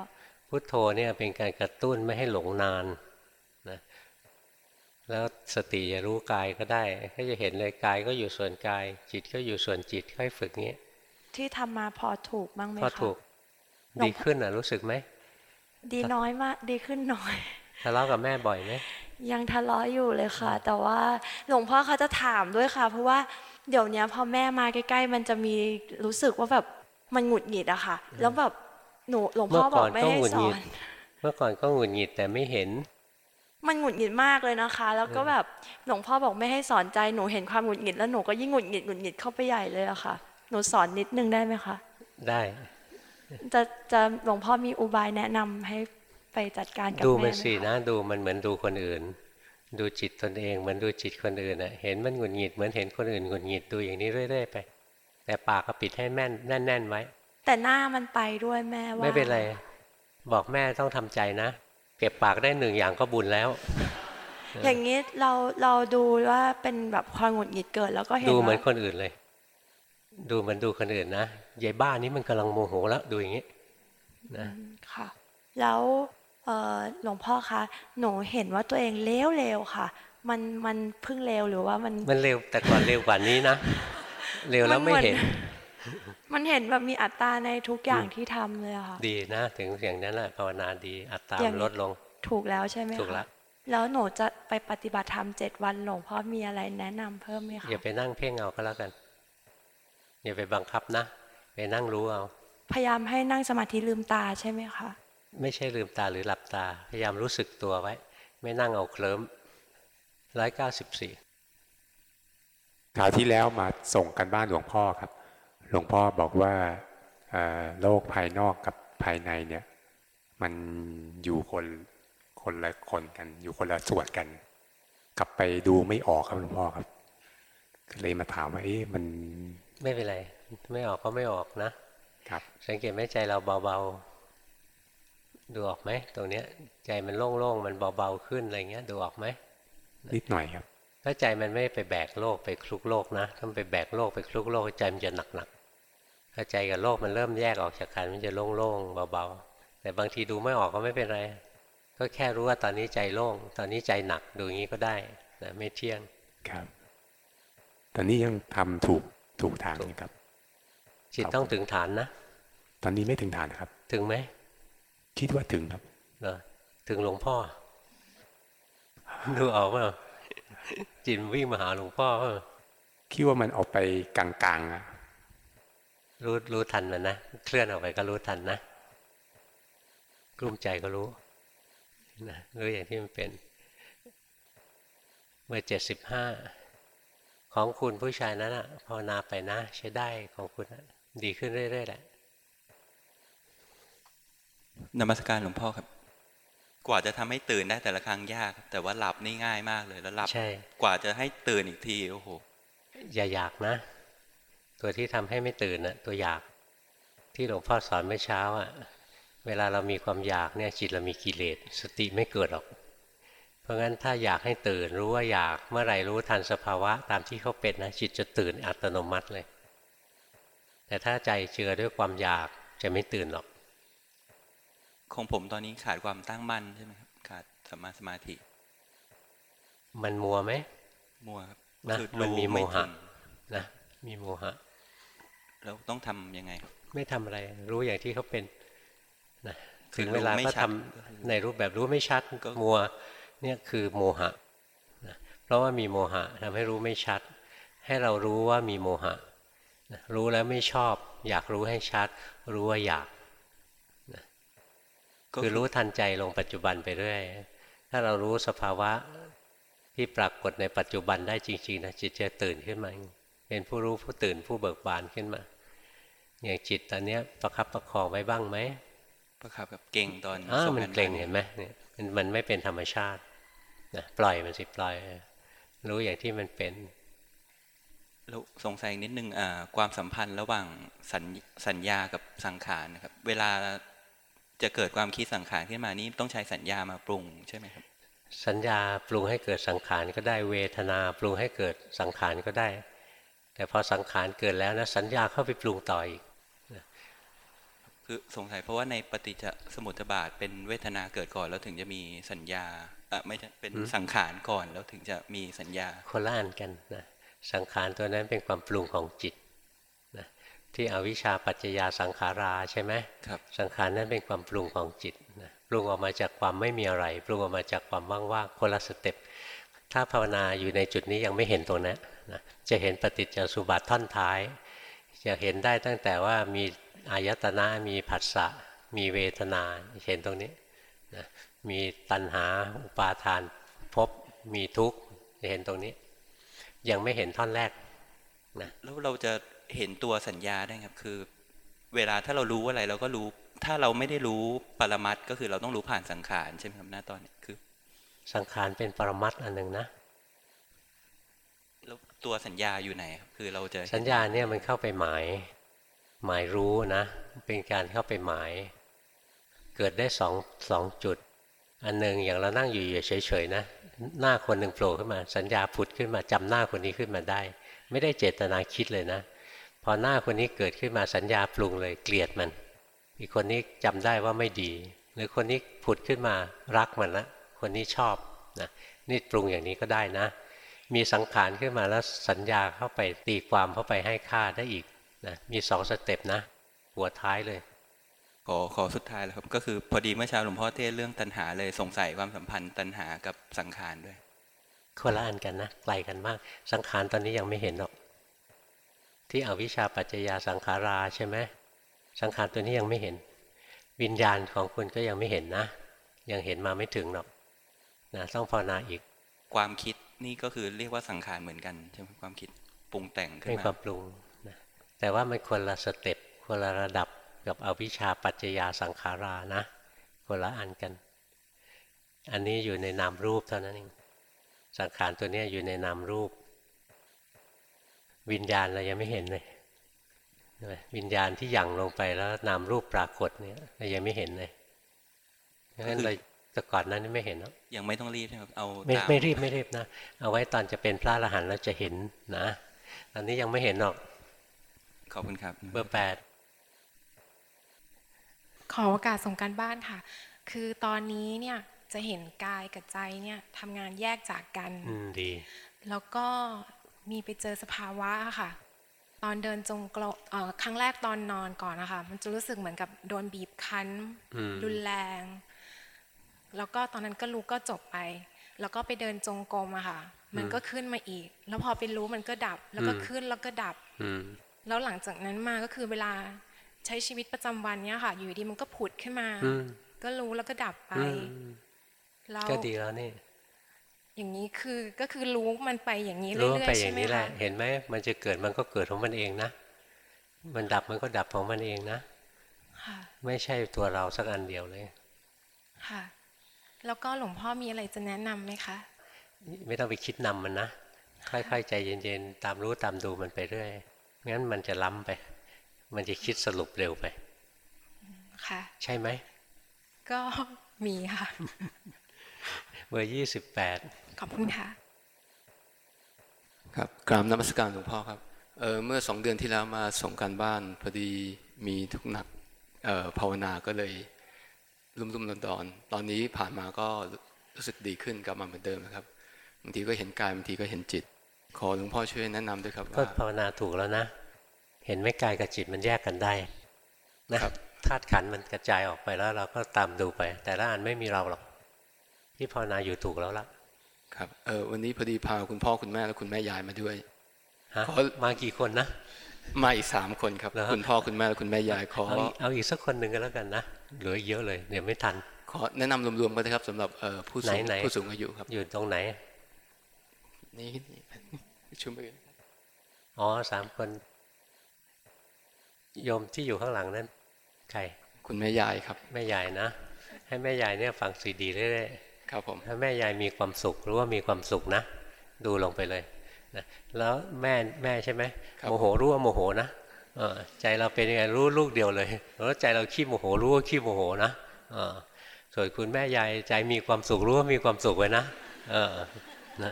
พุทโธเนี่ยเป็นการกระตุ้นไม่ให้หลงนานนะแล้วสติจะรู้กายก็ได้ก็จะเห็นเลยกายก็อยู่ส่วนกาย จิตก็อยู่ส่วนจิตค่อยฝึกงี้ที่ทำมาพอถูกบ้างไหมพอคะถูกหลวงพ่อดีขึ้นอะรู้สึกไหมดีน้อยมาก ดีขึ้นน้อยทะเลาะกับแม่บ่อยไหม ยังทะเลาะอยู่เลยค่ะ แต่ว่าหลวงพ่อเขาจะถามด้วยค่ะ เพราะว่าเดี๋ยวเนี้ยพอแม่มาใกล้ ๆ มันจะมีรู้สึกว่าแบบมันหงุดหงิดอะค่ะ แล้วแบบหนูหลวงพ่อบอกไม่ให้สอนเมื่อก่อนก็หงุดหงิดแต่ไม่เห็น มันหงุดหงิดมากเลยนะคะ แล้วก็แบบหลวงพ่อบอกไม่ให้สอนใจหนูเห็นความหงุดหงิดแล้วหนูก็ยิ่งหงุดหงิดหงุดหงิดเข้าไปใหญ่เลยอะค่ะ หนูสอนนิดนึงได้ไหมคะได้ จะจะหลวงพ่อมีอุบายแนะนำให้ ไปจัดการกับดูแม่มันไหสิคะนะดูมันเหมือนดูคนอื่น ดูจิตตนเองเหมือนดูจิตคนอื่นอะเห็นมันหงุดหงิดเหมือนเห็นคนอื่นหงุดหงิดดูอย่างนี้เรื่อยๆไป แต่ปากก็ปิดให้แม่นแน่นๆไว้ แต่หน้ามันไปด้วยแม่ว่าไม่เป็นไร บอกแม่ต้องทำใจนะ เก็บปากได้หนึ่งอย่างก็บุญแล้ว อย่างนี้เราเราดูว่าเป็นแบบความหงุดหงิดเกิดแล้วก็เห็นดูเหมือนว่าคนอื่นเลย ดูเหมันดูคนอื่นนะยายบ้านี้มันกำลังโมโหแล้วดูอย่างนี้นะค่ะ แล้วเอ่อ หลวงพ่อคะหนูเห็นว่าตัวเองเลวเลวๆค่ะ มันมันเพิ่งเลวหรือว่ามันมันเร็วแต่ก่อนเร็วกว่านี้นะเร็วแล้วไม่เห็น มันเห็นแบบมีอัตราในทุกอย่างที่ทำเลยอะค่ะ ดีนะ ถึงอย่างนั้นแหละภาวนาดีอัตราอย่างมันลดลง ถูกแล้วใช่ไหมคะถูกแล้วแล้วหนูจะไปปฏิบัติธรรมเจ็ดวันหลวงพ่อมีอะไรแนะนำเพิ่มไหมคะอย่าไปนั่งเพ่งเอาก็แล้วกันอย่าไปบังคับนะ ไปนั่งรู้เอา พยายามให้นั่งสมาธิลืมตาใช่ไหมคะ ไม่ใช่ลืมตาหรือหลับตา พยายามรู้สึกตัวไว้ ไม่นั่งเอาเคลิ้มร้อยเก้าสิบสี่คราวที่แล้วมาส่งกันบ้านหลวงพ่อครับ หลวงพ่อบอกว่าเอ่อโลกภายนอกกับภายในเนี่ย มันอยู่คนคนละคนกัน อยู่คนละส่วนกัน กลับไปดูไม่ออกครับหลวงพ่อครับก็เลยมาถามว่าเอ๊ะมันไม่เป็นไร ไม่ออกก็ไม่ออกนะครับ สังเกตไหมใจเราเบาๆ ดูออกไหมตรงเนี้ย ใจมันโล่งๆมันเบาๆขึ้นอะไรเงี้ย ดูออกไหมนิดหน่อยครับ ถ้าใจมันไม่ไปแบกโลกไปคลุกโลกนะถ้ามันไปแบกโลกไปคลุกโลกใจมันจะหนักๆถ้าใจกับโลกมันเริ่มแยกออกจากกันมันจะโล่งๆเบาๆแต่บางทีดูไม่ออกก็ไม่เป็นไร ก็แค่รู้ว่าตอนนี้ใจโล่ง ตอนนี้ใจหนักดูอย่างนี้ก็ได้นะไม่เที่ยงครับตอนนี้ยังทำถูกถูกทางนี่ครับจิตต้องถึงฐานนะ ตอนนี้ไม่ถึงฐานนะครับ ถึงไหม คิดว่าถึงครับเหรอถึงหลวงพ่อ ดูออกเปล่าจิตมันวิ่งมาหาหลวงพ่อเปล่าคิดว่ามันออกไปกลางๆอะรู้รู้ทันมันนะเคลื่อนออกไปก็รู้ทันนะกลุ้มใจก็รู้นะรู้อย่างที่มันเป็น เมื่อเจ็ดสิบห้าของคุณผู้ชายนั้นอะภาวนาไปนะ ใช้ได้ของคุณอะดีขึ้นเรื่อยๆแหละ นมัสการหลวงพ่อครับ กว่าจะทำให้ตื่นได้แต่ละครั้งยาก แต่ว่าหลับนี่ง่ายมากเลยแล้วหลับใช่กว่าจะให้ตื่นอีกทีโอ้โห อย่าอยากนะ ตัวที่ทำให้ไม่ตื่นนะตัวอยาก ที่หลวงพ่อสอนเมื่อเช้าอะเวลาเรามีความอยากเนี่ยจิตเรามีกิเลสสติไม่เกิดหรอก เพราะงั้นถ้าอยากให้ตื่นรู้ว่าอยากเมื่อไหร่รู้ทันสภาวะตามที่เขาเป็นนะจิตจะตื่นอัตโนมัติเลย แต่ถ้าใจเจือด้วยความอยากจะไม่ตื่นหรอก ของผมตอนนี้ขาดความตั้งมั่นใช่ไหมครับ ขาดสัมมาสมาธิ มันมัวไหมมัวครับนะคือมันดูมีโมไถึหะงนะมีโมหะแล้วต้องทำยังไงครับไม่ทำอะไร รู้อย่างที่เขาเป็นนะคือถึงเวลารู้ไม่ก็ชัทำดก็คือในรูปแบบรู้ไม่ชัดก็มัวเนี่ยคือโมหะนะเพราะว่ามีโมหะทำให้รู้ไม่ชัด ให้เรารู้ว่ามีโมหะนะรู้แล้วไม่ชอบ อยากรู้ให้ชัด รู้ว่าอยากก็ คือรู้ทันใจลงปัจจุบันไปเรื่อย ถ้าเรารู้สภาวะที่ปรากฏในปัจจุบันได้จริงๆนะจิตจะตื่นขึ้นมาเป็นผู้รู้ผู้ตื่นผู้เบิกบานขึ้นมา อย่างจิตตอนเนี้ยประคับประคองไว้บ้างไหมประคับกับเก่งตอนอ้าวส่งมันนเกร็งเห็นไหมเนี่ยมันมันไม่เป็นธรรมชาตินะปล่อยมันสิปล่อย รู้อย่างที่มันเป็นแล้วสงสัยนิดนึงอ่าความสัมพันธ์ระหว่างสัญสัญญากับสังขารนะครับ เวลา จะเกิดความคิดสังขารขึ้นมานี่ต้องใช้สัญญามาปรุงใช่ไหมครับ สัญญาปรุงให้เกิดสังขารก็ได้เวทนาปรุงให้เกิดสังขารก็ได้ แต่พอสังขารเกิดแล้วนะสัญญาเข้าไปปรุงต่ออีกคือสงสัยเพราะว่าในปฏิจจสมุทบาทเป็นเวทนาเกิดก่อนแล้วถึงจะมีสัญญาอะไม่ใช่เป็นอืมสังขารก่อนแล้วถึงจะมีสัญญาคนละอันกันนะสังขารตัวนั้นเป็นความปรุงของจิตนะ ที่อวิชชาปัจจยาสังขาราใช่ไหมครับสังขารนั้นเป็นความปรุงของจิตนะปรุงออกมาจากความไม่มีอะไร ปรุงออกมาจากความว่างๆคนละสเต็ปถ้าภาวนาอยู่ในจุดนี้ยังไม่เห็นตรงนั้นนะจะเห็นปฏิจจสุบัติท่อนท้าย จะเห็นได้ตั้งแต่ว่ามีอายตนะมีผัสสะมีเวทนาเห็นตรงนี้นะมีตัณหาอุปาทานภพมีทุกข์จะเห็นตรงนี้ ยังไม่เห็นท่อนแรกนะแล้วเราจะ เห็นตัวสัญญาได้ครับ คือ เวลาถ้าเรารู้อะไรเราก็รู้ ถ้าเราไม่ได้รู้ปรมัตถ์ก็คือเราต้องรู้ผ่านสังขารใช่ไหมครับหน้าตอนนี้คือ สังขารเป็นปรมัตถ์อันหนึ่งนะแล้วตัวสัญญาอยู่ไหนครับคือเราจะเห็นสัญญาเนี่ยมันเข้าไปหมาย หมายรู้นะ เป็นการเข้าไปหมาย เกิดได้สองสองจุด อันหนึ่งอย่างเรานั่งอยู่เฉยๆนะหน้าคนหนึ่งโผล่ขึ้นมา สัญญาผุดขึ้นมาจำหน้าคนนี้ขึ้นมาได้ ไม่ได้เจตนาคิดเลยนะ พอหน้าคนนี้เกิดขึ้นมาสัญญาปรุงเลยเกลียดมัน อีกคนนี้จำได้ว่าไม่ดี หรือคนนี้ผุดขึ้นมารักมันละคนนี้ชอบนะนี่ปรุงอย่างนี้ก็ได้นะ มีสังขารขึ้นมาแล้วสัญญาเข้าไปตีความเข้าไปให้ค่าได้อีกนะมีสองสเต็ปนะ หัวท้ายเลยขอขอสุดท้ายแล้วครับก็คือพอดีเมื่อเช้าหลวงพ่อเทศน์เรื่องตัณหาเลยสงสัยความสัมพันธ์ตัณหากับสังขารด้วยคนละอันกันนะไกลกันมากสังขารตอนนี้ยังไม่เห็นหรอก ที่อวิชชาปัจจยาสังขาราใช่ไหมสังขารตัวนี้ยังไม่เห็น วิญญาณของคุณก็ยังไม่เห็นนะ ยังเห็นมาไม่ถึงหรอกนะต้องภาวนาอีก ความคิดนี่ก็คือเรียกว่าสังขารเหมือนกันใช่ไหมความคิดปรุงแต่งขึ้เป็นนมาความปรุงนะแต่ว่ามันคนละสเต็ปคนละระดับกับอวิชชาปัจจยาสังขารานะคนละอันกัน อันนี้อยู่ในนามรูปเท่านั้นเองสังขารตัวเนี้ยอยู่ในนามรูป วิญญาณเรายังไม่เห็นเลยใช่ไหมวิญญาณที่หยั่งลงไปแล้วนามรูปปรากฏเนี่ยเรายังไม่เห็นเลยเพราะฉะนั้นเราแต่ก่อนนั้นไม่เห็นหรอกยังไม่ต้องรีบใช่ไหมครับเอาไม่ตามไม่รีบไม่รีบนะเอาไว้ตอนจะเป็นพระอรหันต์แล้วจะเห็นนะตอนนี้ยังไม่เห็นหรอกขอบคุณครับ เบอร์แปดขอโอกาสส่งการบ้านค่ะ คือตอนนี้เนี่ยจะเห็นกายกับใจเนี่ยทำงานแยกจากกันอืมดี แล้วก็ มีไปเจอสภาวะค่ะ ตอนเดินจงกรมเอ่อครั้งแรกตอนนอนก่อนนะคะ มันจะรู้สึกเหมือนกับโดนบีบคั้นอืมรุนแรง แล้วก็ตอนนั้นก็รู้ก็จบไป แล้วก็ไปเดินจงกรมอะค่ะ มันก็ขึ้นมาอีก แล้วพอไปรู้มันก็ดับ แล้วก็ขึ้นแล้วก็ดับอืมแล้วหลังจากนั้นมาก็คือเวลาใช้ชีวิตประจำวันเนี้ยค่ะ อยู่ดีมันก็ผุดขึ้นมาอืมก็รู้แล้วก็ดับไปอืมแล้วก็ดีแล้วนี่ อย่างนี้คือก็คือรู้มันไปอย่างนี้เรื่รู้อยไปๆอใช่ย่างไหมนี้แหคะละเห็นไหมมันจะเกิดมันก็เกิดของมันเองนะ มันดับมันก็ดับของมันเองนะค่ะไม่ใช่ตัวเราสักอันเดียวเลย ค่ะ แล้วก็หลวงพ่อมีอะไรจะแนะนำไหมคะ ไม่ต้องไปคิดนำมันนะ ค่อยๆใจเย็นๆ ตามรู้ตามดูมันไปเรื่อย งั้นมันจะล้ำไป มันจะคิดสรุปเร็วไป ค่ะ ใช่ไหม ก็มีค่ะเบอร์ยี่สิบแปดขอบคุณค่ะ ครับกราบนมัสการหลวงพ่อครับเออเมื่อสองเดือนที่แล้วมาส่งการบ้านพอดีมีทุกข์หนักเอ่อภาวนาก็เลยรุ่มรุ่มดอนดอนๆตอนนี้ผ่านมาก็รู้สึกดีขึ้นกลับมาเหมือนเดิมนะครับบางทีก็เห็นกายบางทีก็เห็นจิต ขอหลวงพ่อช่วยแนะนำด้วยครับก็ว่าภาวนาถูกแล้วนะ เห็นไหม่กายกับจิตมันแยกกันได้นะครับธาตุขันธ์มันกระจายออกไปแล้วเราก็ตามดูไป แต่ละอันไม่มีเราหรอก ที่ภาวนาอยู่ถูกแล้วล่ะ ครับเออวันนี้พอดีพาคุณพ่อคุณแม่และคุณแม่ยายมาด้วยฮะขอมากี่คนนะมาอีกสามคนครับเหรอคุณพ่อคุณแม่และคุณแม่ยายขอเอาอีกเอาอีกสักคนหนึ่งก็แล้วกันนะเหลืออีกเยอะเลยเดี๋ยวไม่ทัน ขอแนะนำรวมๆก็ได้ครับสำหรับเอ่อผู้ไหนสูงไหนผู้สูงอายุครับ อยู่ตรงไหนนี่ชุมเออ๋อสามคนโยมที่อยู่ข้างหลังนั้นใครคุณแม่ยายครับ แม่ยายนะ ให้แม่ยายเนี่ยฟังซีดีเรื่อย ครับผมๆถ้าแม่ยายมีความสุขรู้ว่ามีความสุขนะ ดูลงไปเลยนะแล้วแม่แม่ใช่ไหมโมโหรู้ว่าโมโหนะเออใจเราเป็นยังไงรู้ลูกเดียวเลยแล้วใจเราขี้โมโหรู้ว่าขี้โมโหนะเออส่วนคุณแม่ยายใจมีความสุขรู้ว่ามีความสุขไว้นะเออนะ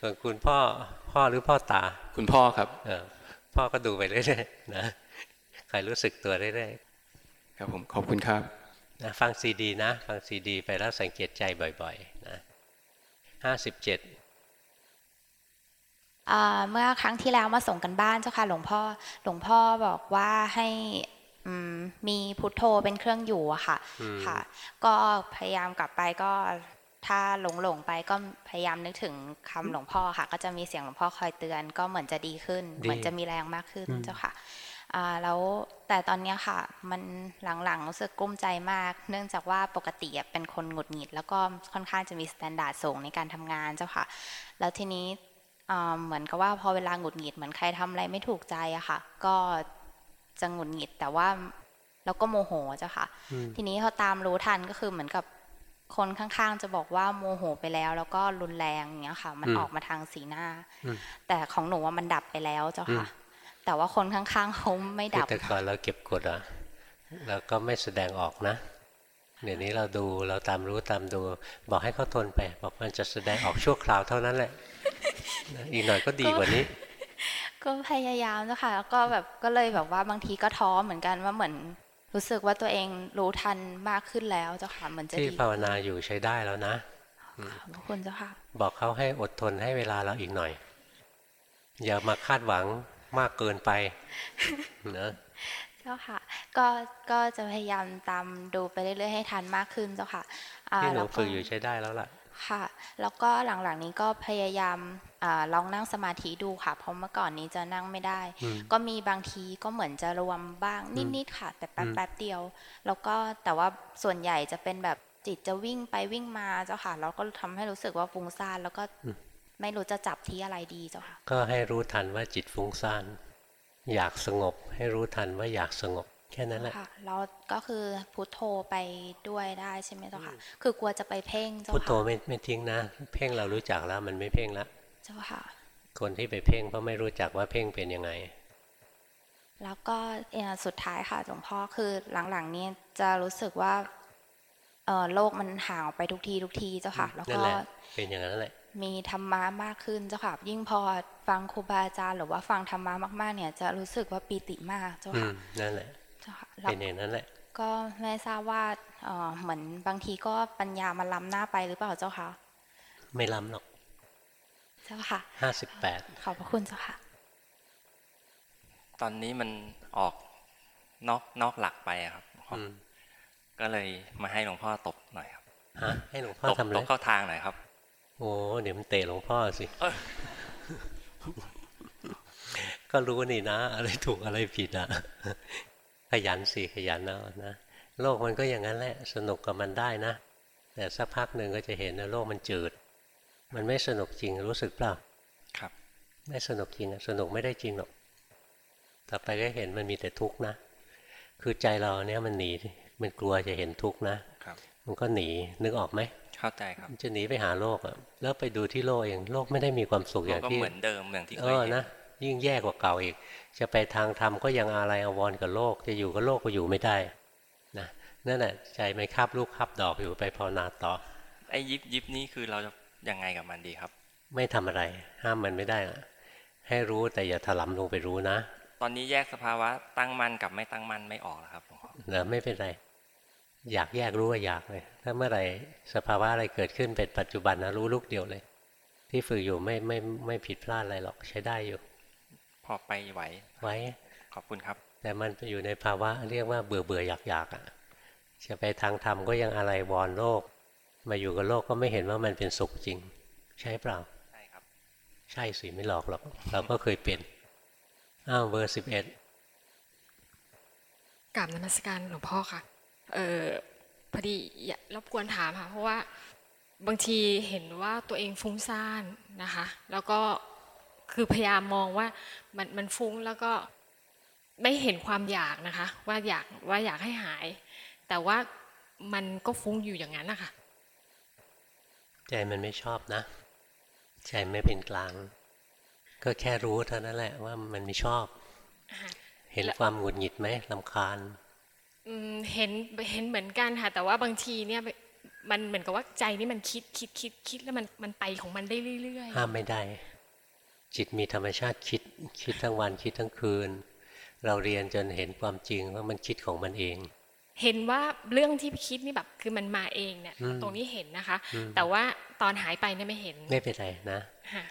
ส่วนคุณพ่อพ่อหรือพ่อตา คุณพ่อครับเออพ่อก็ดูไปเรื่อยๆนะใครรู้สึกตัวเรื่อยครับผมขอบคุณครับๆ นะฟังซีดีนะ ฟังซีดีไปแล้วสังเกตใจบ่อยๆนะห้าสิบเจ็ดอ่าเมื่อครั้งที่แล้วมาส่งกันบ้านเจ้าค่ะหลวงพ่อหลวงพ่อบอกว่าให้อืมมีพุทโธเป็นเครื่องอยู่อะค่ะอืมค่ะ ก็พยายามกลับไปก็ถ้าหลงหลงๆไปก็พยายามนึกถึงคำหลวงพ่อค่ะ ก็จะมีเสียงหลวงพ่อคอยเตือน ก็เหมือนจะดีขึ้นดีเหมือนจะมีแรงมากขึ้นอืมเจ้าค่ะอ่า แล้วแต่ตอนเนี้ยค่ะ มันหลังๆรู้สึกกลุ้มใจมาก เนื่องจากว่าปกติอะเป็นคนหงุดหงิด แล้วก็ค่อนข้างจะมี standard สูงในการทำงานเจ้าค่ะ แล้วทีนี้อ่าเหมือนกับว่าพอเวลาหงุดหงิดเหมือนใครทำอะไรไม่ถูกใจอะค่ะ ก็จะหงุดหงิดแต่ว่าเราก็โมโหเจ้าค่ะอืมทีนี้เขาตามรู้ทันก็คือเหมือนกับคนข้างๆ จะบอกว่าโมโหไปแล้ว แล้วก็รุนแรงอย่างเงี้ยค่ะ มันอืมออกมาทางสีหน้าอืมแต่ของหนูว่ามันดับไปแล้วเจ้าค่ะอืม แต่ว่าคนข้างๆเขาไม่คือดับแต่ก่อนเราเก็บกดอะเราก็ไม่แสดงออกนะเดี๋ยวนี้เราดูเราตามรู้ตามดู บอกให้เขาทนไป บอกมันจะแสดงออกชั่วคราวเท่านั้นแหละนะอีกหน่อยก็ดีกว่านี้ ก็พยายามเจ้าค่ะแล้วก็แบบก็เลยแบบว่าบางทีก็ท้อเหมือนกันว่าเหมือนรู้สึกว่าตัวเองรู้ทันมากขึ้นแล้วเจ้าค่ะเหมือนจะที่ดีภาวนาอยู่ใช้ได้แล้วนะอืมขอบคุณเจ้าค่ะ บอกเขาให้อดทนให้เวลาเราอีกหน่อย อย่ามาคาดหวัง มากเกินไปนะเจ้าค่ะ ก็ก็จะพยายามตามดูไปเรื่อยๆให้ทันมากขึ้นเจ้าค่ะอ่าที่หนูแล้วก็ฝึกอยู่ใช้ได้แล้วล่ะค่ะ แล้วก็หลังๆนี้ก็พยายามอาลองนั่งสมาธิดูค่ะ เพราะเมื่อก่อนนี้จะนั่งไม่ได้อืมก็มีบางทีก็เหมือนจะรวมบ้างอืมนิดๆค่ะ แต่แป๊บอืมแป๊บเดียว แล้วก็แต่ว่าส่วนใหญ่จะเป็นแบบจิตจะวิ่งไปวิ่งมาเจ้าค่ะ แล้วก็ทำให้รู้สึกว่าฟุ้งซ่านแล้วก็ ไม่รู้จะจับที่อะไรดีเจ้าค่ะ ก็ให้รู้ทันว่าจิตฟุ้งซ่านอยากสงบ ให้รู้ทันว่าอยากสงบ แค่นั้นแหละค่ะแล้วก็คือพุทโธไปด้วยได้ใช่ไหมเจ้าค่ะ คือกลัวจะไปเพ่งเจ้าพุทโธค่ะไม่ไม่ทิ้งนะ เพ่งเรารู้จักแล้วมันไม่เพ่งละเจ้าค่ะ คนที่ไปเพ่งเพราะไม่รู้จักว่าเพ่งเป็นยังไง แล้วก็เอ่อสุดท้ายค่ะหลวงพ่อคือหลังๆนี้จะรู้สึกว่าเออโลกมันห่างออกไปทุกทีทุกทีเจ้าค่ะ แล้วนั่นก็แหละเป็นอย่างนั้นแหละ มีธรรมะมากขึ้นเจ้าค่ะ ยิ่งพอฟังครูบาอาจารย์หรือว่าฟังธรรมะมากๆ เนี่ยจะรู้สึกว่าปีติมากเจ้าอืค่ะมนั่นแหละเจ้าค่ะแล้วเป็นอย่างนั้นแหละ ก็ไม่ทราบว่าเออเหมือนบางทีก็ปัญญามันล้ำหน้าไปหรือเปล่าเจ้าค่ะ ไม่ล้ำหรอก เจ้าค่ะห้าสิบแปดขอบพระคุณเจ้าค่ะ ตอนนี้มันออกนอกนอกหลักไปอะครับหลวงพ่ออก็เลยมาให้หลวงพ่อตบหน่อยครับฮะให้หลวงพ่อตบทำอะไรตบเข้าทางหน่อยครับ โอ้เดี๋ยวมันเตะหลวงพ่อสิเออก็รู้นี่นะ อะไรถูกอะไรผิดอะ ขยันสิขยันเอานะ โลกมันก็อย่างนั้นแหละ สนุกกับมันได้นะ แต่สักพักหนึ่งก็จะเห็นนะโลกมันจืด มันไม่สนุกจริงรู้สึกเปล่า ครับ ไม่สนุกจริงอะสนุกไม่ได้จริงหรอก ต่อไปก็เห็นมันมีแต่ทุกข์นะ คือใจเราเนี่ยมันหนี มันกลัวจะเห็นทุกข์นะครับมันก็หนีนึกออกไหม เข้าใจครับมันจะหนีไปหาโลกอะแล้วไปดูที่โลกเองโลกไม่ได้มีความสุขอย่างก็ที่เหมือนเดิมอย่างที่เคเอยอเห็นนะยิ่งแย่กว่าเก่าอีก จะไปทางธรรมก็ยังอะไรอาวรณ์กับโลก จะอยู่กับโลกก็อยู่ไม่ได้นะนั่นแหละใจไม่คาบลูกคาบดอกอยู่ไปภาวนาต่อไอ้ยิบยิบนี้คือเราจะยังไงกับมันดีครับ ไม่ทำอะไร ห้ามมันไม่ได้นะให้รู้แต่อย่าถลำลงไปรู้นะ ตอนนี้แยกสภาวะตั้งมั่นกับไม่ตั้งมั่นไม่ออกแล้วครับหลวงพ่อเนะไม่เป็นไร อยากแยกรู้ว่าอยากเลย ถ้าเมื่อไหร่สภาวะอะไรเกิดขึ้นเป็นปัจจุบันนะรู้ลูกเดียวเลย ที่ฝึกอยู่ไม่ไม่ไม่ผิดพลาดอะไรหรอกใช้ได้อยู่ พอไปไหวไว้ขอบคุณครับ แต่มันอยู่ในภาวะเรียกว่าเบื่อเบื่ออยากอยากอะจะไปทางธรรมก็ยังอะไรวอนโลก มาอยู่กับโลกก็ไม่เห็นว่ามันเป็นสุขจริง ใช่เปล่าใช่ครับ ใช่สิไม่หลอกหรอก เราก็เคยเป็นอ้าวเบอร์สิบเอ็ดกราบนมัสการหลวงพ่อค่ะ เออพอดีอยากรบกวนถามค่ะเพราะว่าบางทีเห็นว่าตัวเองฟุ้งซ่านนะคะ แล้วก็คือพยายามมองว่ามันมันฟุ้งแล้วก็ไม่เห็นความอยากนะคะ ว่าอยากว่าอยากให้หาย แต่ว่ามันก็ฟุ้งอยู่อย่างนั้นนะคะใจมันไม่ชอบนะ ใจไม่เป็นกลาง ก็แค่รู้เท่านั้นแหละว่ามันไม่ชอบ เห็นความหงุดหงิดไหมลำคาญอืม เห็นเห็นเหมือนกันค่ะแต่ว่าบางทีเนี่ยมันเหมือนกับว่าใจนี่มันคิดคิดคิดคิดแล้วมันมันไปของมันได้เรื่อยห้ามไม่ได้ จิตมีธรรมชาติคิดคิดทั้งวันคิดทั้งคืน เราเรียนจนเห็นความจริงว่ามันคิดของมันเองๆเห็นว่าเรื่องที่คิดนี่แบบคือมันมาเองเนี่ยอืมตรงนี้เห็นนะคะอืมแต่ว่าตอนหายไปเนี่ยไม่เห็นไม่เป็นไรนะค่ะ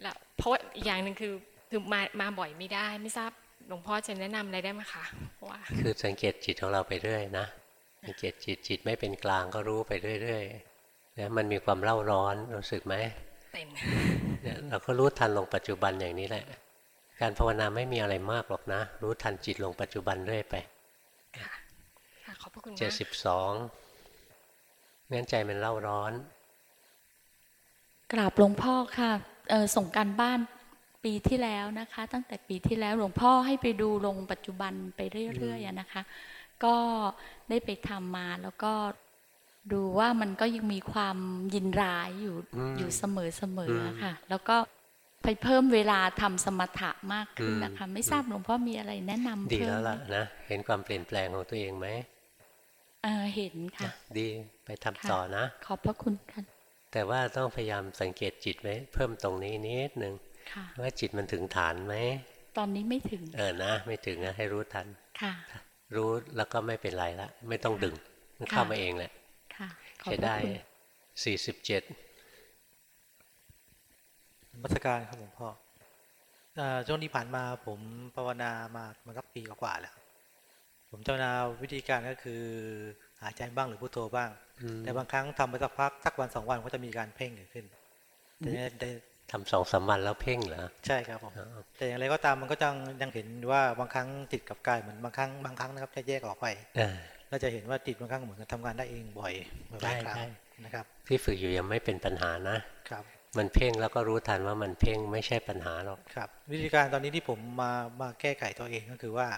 แล้วเพราะว่าอีกอย่างหนึ่งคือคือมามาบ่อยไม่ได้ไม่ทราบ หลวงพ่อจะแนะนำอะไรได้ไหมคะเพราะว่าคือสังเกตจิตของเราไปเรื่อยนะสังเกตจิตจิตไม่เป็นกลางก็รู้ไปเรื่อยๆนะมันมีความเล่าร้อนรู้สึกไหมเป็นเนี่ยเราก็รู้ทันลงปัจจุบันอย่างนี้แหละ การภาวนาไม่มีอะไรมากหรอกนะ รู้ทันจิตลงปัจจุบันเรื่อยไปค่ะขอบพระคุณเจ็ดมากสิบสองงั้นใจมันเล่าร้อน กราบหลวงพ่อค่ะเอ่อส่งการบ้าน ปีที่แล้วนะคะ ตั้งแต่ปีที่แล้วหลวงพ่อให้ไปดูลงปัจจุบันไปเรื่อยๆอะนะคะ ก็ได้ไปทำมาแล้วก็ดูว่ามันก็ยังมีความยินร้ายอยู่อืมอยู่เสมอๆอืมอะค่ะ แล้วก็ไปเพิ่มเวลาทำสมถะมากขึ้นอืมนะคะ ไม่ทราบหลวงพ่อมีอะไรแนะนำดีเพิ่มแล้วล่ะนะเห็นความเปลี่ยนแปลงของตัวเองไหมเอ่อเห็นค่ะ ดีไปทำค่ะต่อนะ ขอบพระคุณค่ะแต่ว่าต้องพยายามสังเกตจิตไว้เพิ่มตรงนี้นิดหนึ่งค่ะ ว่าจิตมันถึงฐานไหมตอนนี้ไม่ถึง เออนะ ไม่ถึงนะให้รู้ทันค่ะรู้แล้วก็ไม่เป็นไรละไม่ต้องดึงมันเข้ามาเองแหละค่ะขอบใช้พระได้คุณสี่สิบเจ็ดมัสการครับหลวงพ่อเอ่อช่วงที่ผ่านมาผมภาวนามามาสักปีกว่าๆแล้วผมภาวนาวิธีการก็คือหายใจบ้างหรือพุทโธบ้าง แต่บางครั้งทำไปสักพักสักวันสองวันก็จะมีการเพ่งเกิดขึ้นแต่เนี่ยแต่ ทำสองสามวันแล้วเพ่งเหรอใช่ครับผมแต่อย่างไรก็ตามมันก็ยังยังเห็นว่าบางครั้งจิตกับกายเหมือนบางครั้งบางครั้งนะครับจะแยกออกไปเออเราจะเห็นว่าจิตบางครั้งเหมือนกับทำงานได้เองบ่อยบ่อยหได้ลายครั้งได้นะครับที่ฝึกอยู่ยังไม่เป็นปัญหานะครับมันเพ่งแล้วก็รู้ทันว่ามันเพ่งไม่ใช่ปัญหาหรอกครับ วิธีการตอนนี้ที่ผมมามาแก้ไขตัวเองก็คือว่า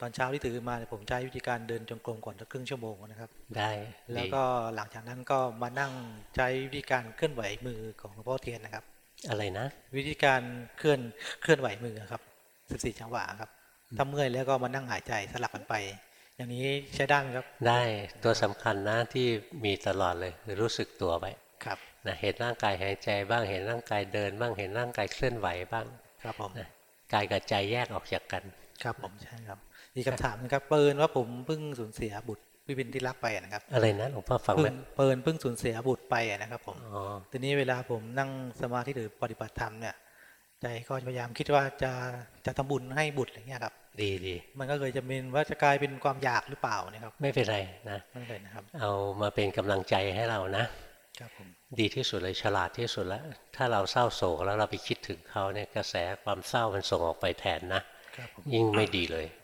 ตอนเช้าที่ตื่นมาเนี่ยผมใช้วิธีการเดินจงกรมก่อนสักครึ่งชั่วโมงนะครับ ได้แล้วดีก็หลังจากนั้นก็มานั่งใช้วิธีการเคลื่อนไหวมือของหลวงพ่อเทียนนะครับ อะไรนะ วิธีการเคลื่อนเคลื่อนไหวมือครับ14จังหวะครับถ้าเมื่อยแล้วก็มานั่งหายใจสลับกันไป อย่างนี้ใช้ได้ไหมครับ ได้ตัวสำคัญนะที่มีตลอดเลยคือรู้สึกตัวไปครับนะเห็นร่างกายหายใจบ้างเห็นร่างกายเดิน บ้างเห็นร่างกายเคลื่อนไหวบ้างครับผมนะกายกับใจแยกออกจากกัน ครับผมใช่ครับอีกคำถามนะครับเปินว่าผมเพิ่งสูญเสียบุตร วิบินที่รักไปนะครับ อะไรนะหลวงพ่อฟังไหมเพิ่เปินเพิ่งสูญเสียบุตรไปนะครับผมอ๋อทีนี้เวลาผมนั่งสมาธิหรือปฏิบัติธรรมเนี่ยใจก็พยายามคิดว่าจะจะทำบุญให้บุตรอะไรเงี้ยครับ ดีดีมันก็เลยจะเป็นว่าจะกลายเป็นความอยากหรือเปล่านะครับ ไม่เป็นไรนะไม่เป็นนะครับ เอามาเป็นกำลังใจให้เรานะครับผมดีที่สุดเลยฉลาดที่สุดแล้ว ถ้าเราเศร้าโศกแล้วเราไปคิดถึงเขาเนี่ยกระแสความเศร้ามันส่งออกไปแทนนะครับผมยิ่งไม่ดีเลยครับครับ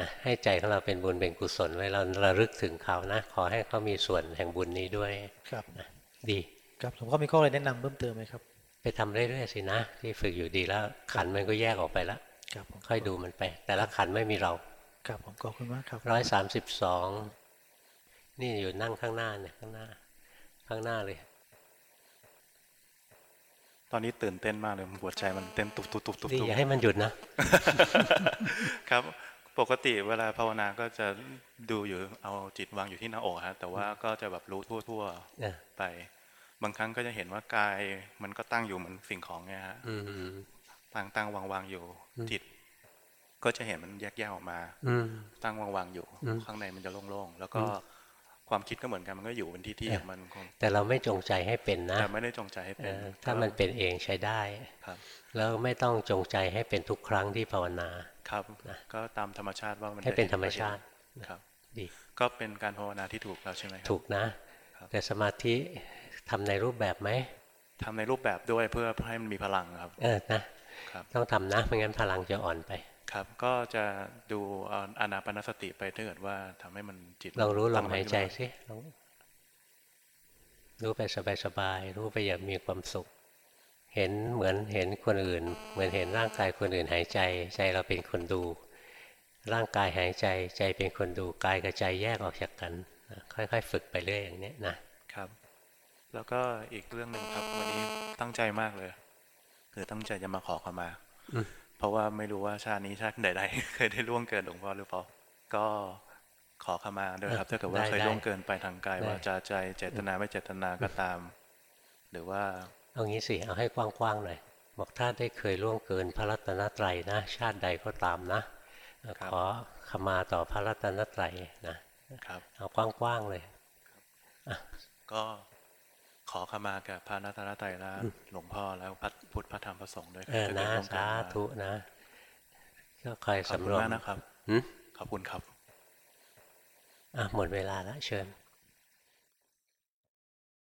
นะให้ใจของเราเป็นบุญเป็นกุศลไว้เราระลึกถึงเขานะขอให้เขามีส่วนแห่งบุญนี้ด้วยครับนะดีครับผมก็มีข้ออะไรแนะนำเพิ่มเติมไหมครับ ไปทำเรื่อยๆสินะ ที่ฝึกอยู่ดีแล้วขันธ์มันก็แยกออกไปแล้วครับผมค่อยดูมันไป แต่ละขันธ์ไม่มีเราครับผมขอบคุณมากครับร้อยสามสิบสองนี่อยู่นั่งข้างหน้าเนี่ยข้างหน้า ข้างหน้าเลย ตอนนี้ตื่นเต้นมากเลยหัวใจมันเต้นตุบตุบตุบตุบดีตุบอย่าให้มันหยุดนะครับ ปกติเวลาภาวนาก็จะดูอยู่เอาจิตวางอยู่ที่หน้าอกฮะแต่ว่าก็จะแบบรู้ทั่วเออๆไป บางครั้งก็จะเห็นว่ากายมันก็ตั้งอยู่เหมือนสิ่งของเนี่ยฮะอืมตั้งตั้งวางวางอยู่อืมจิต ก็จะเห็นมันแยกแยกออกมาอืมตั้งวางวางอยู่อืมข้างในมันจะโล่งๆแล้วก็อืม ความคิดก็เหมือนกันมันก็อยู่เป็นที่ที่เออของมันคงแต่เราไม่จงใจให้เป็นนะแต่ไม่ได้จงใจให้เป็นออถ้ามันเป็นเองใช้ได้ครับ แล้วไม่ต้องจงใจให้เป็นทุกครั้งที่ภาวนาครับก็ตามธรรมชาติว่ามันให้เป็นจะธรรมชาติครับดีก็เป็นการภาวนาที่ถูกแล้วใช่ไหมครับถูกนะครับแต่สมาธิทำในรูปแบบไหมทำในรูปแบบด้วยเพื่อให้มันมีพลังครับ เออนะต้องทำนะไม่งั้นพลังจะอ่อนไป ครับก็จะดูเอาอานาปานสติไปถ้าเกิดว่าทำให้มันจิตลองรู้ลตั้มนหายใจขึ้นมสิลองรู้ไปสบายๆรู้ไปอย่างมีความสุข เห็นเหมือนเห็นคนอื่น เหมือนเห็นร่างกายคนอื่นหายใจ ใจเราเป็นคนดู ร่างกายหายใจใจเป็นคนดูกายกับใจแยกออกจากกันนะค่อยๆ ฝึกไปเรื่อยอย่างนี้นะครับ แล้วก็อีกเรื่องหนึ่งครับวันนี้ตั้งใจมากเลย คือตั้งใจจะมาขอขมาอืม เพราะว่าไม่รู้ว่าชาตินี้ชาติใดๆเคยได้ล่วงเกินหลวงพ่อหรือเปล่าก็ขอขมาด้วยครับถ้าเกิดว่าได้เคยได้ล่วงเกินไปทางกายได้ว่าจาใจเจตนาไม่เจตนาก็ตาม หรือว่าเอางี้สิเอาให้กว้างๆหน่อยบอกถ้าได้เคยล่วงเกินพระรัตนตรัยนะ ชาติใดก็ตามนะขอขมาต่อพระรัตนตรัยนะครับเอากว้างๆเลยก็ ขอขมากับพระนัตนตรัยและหลวงพ่อแล้วพระพุทธพระธรรมพระสงฆ์ด้วยเออถ้านะกิดล่วงเกิสานมาธุนะก็คอยขอบคุสำณรวมมากนะครับหืมขอบคุณครับอะหมดเวลาแล้วเชิญ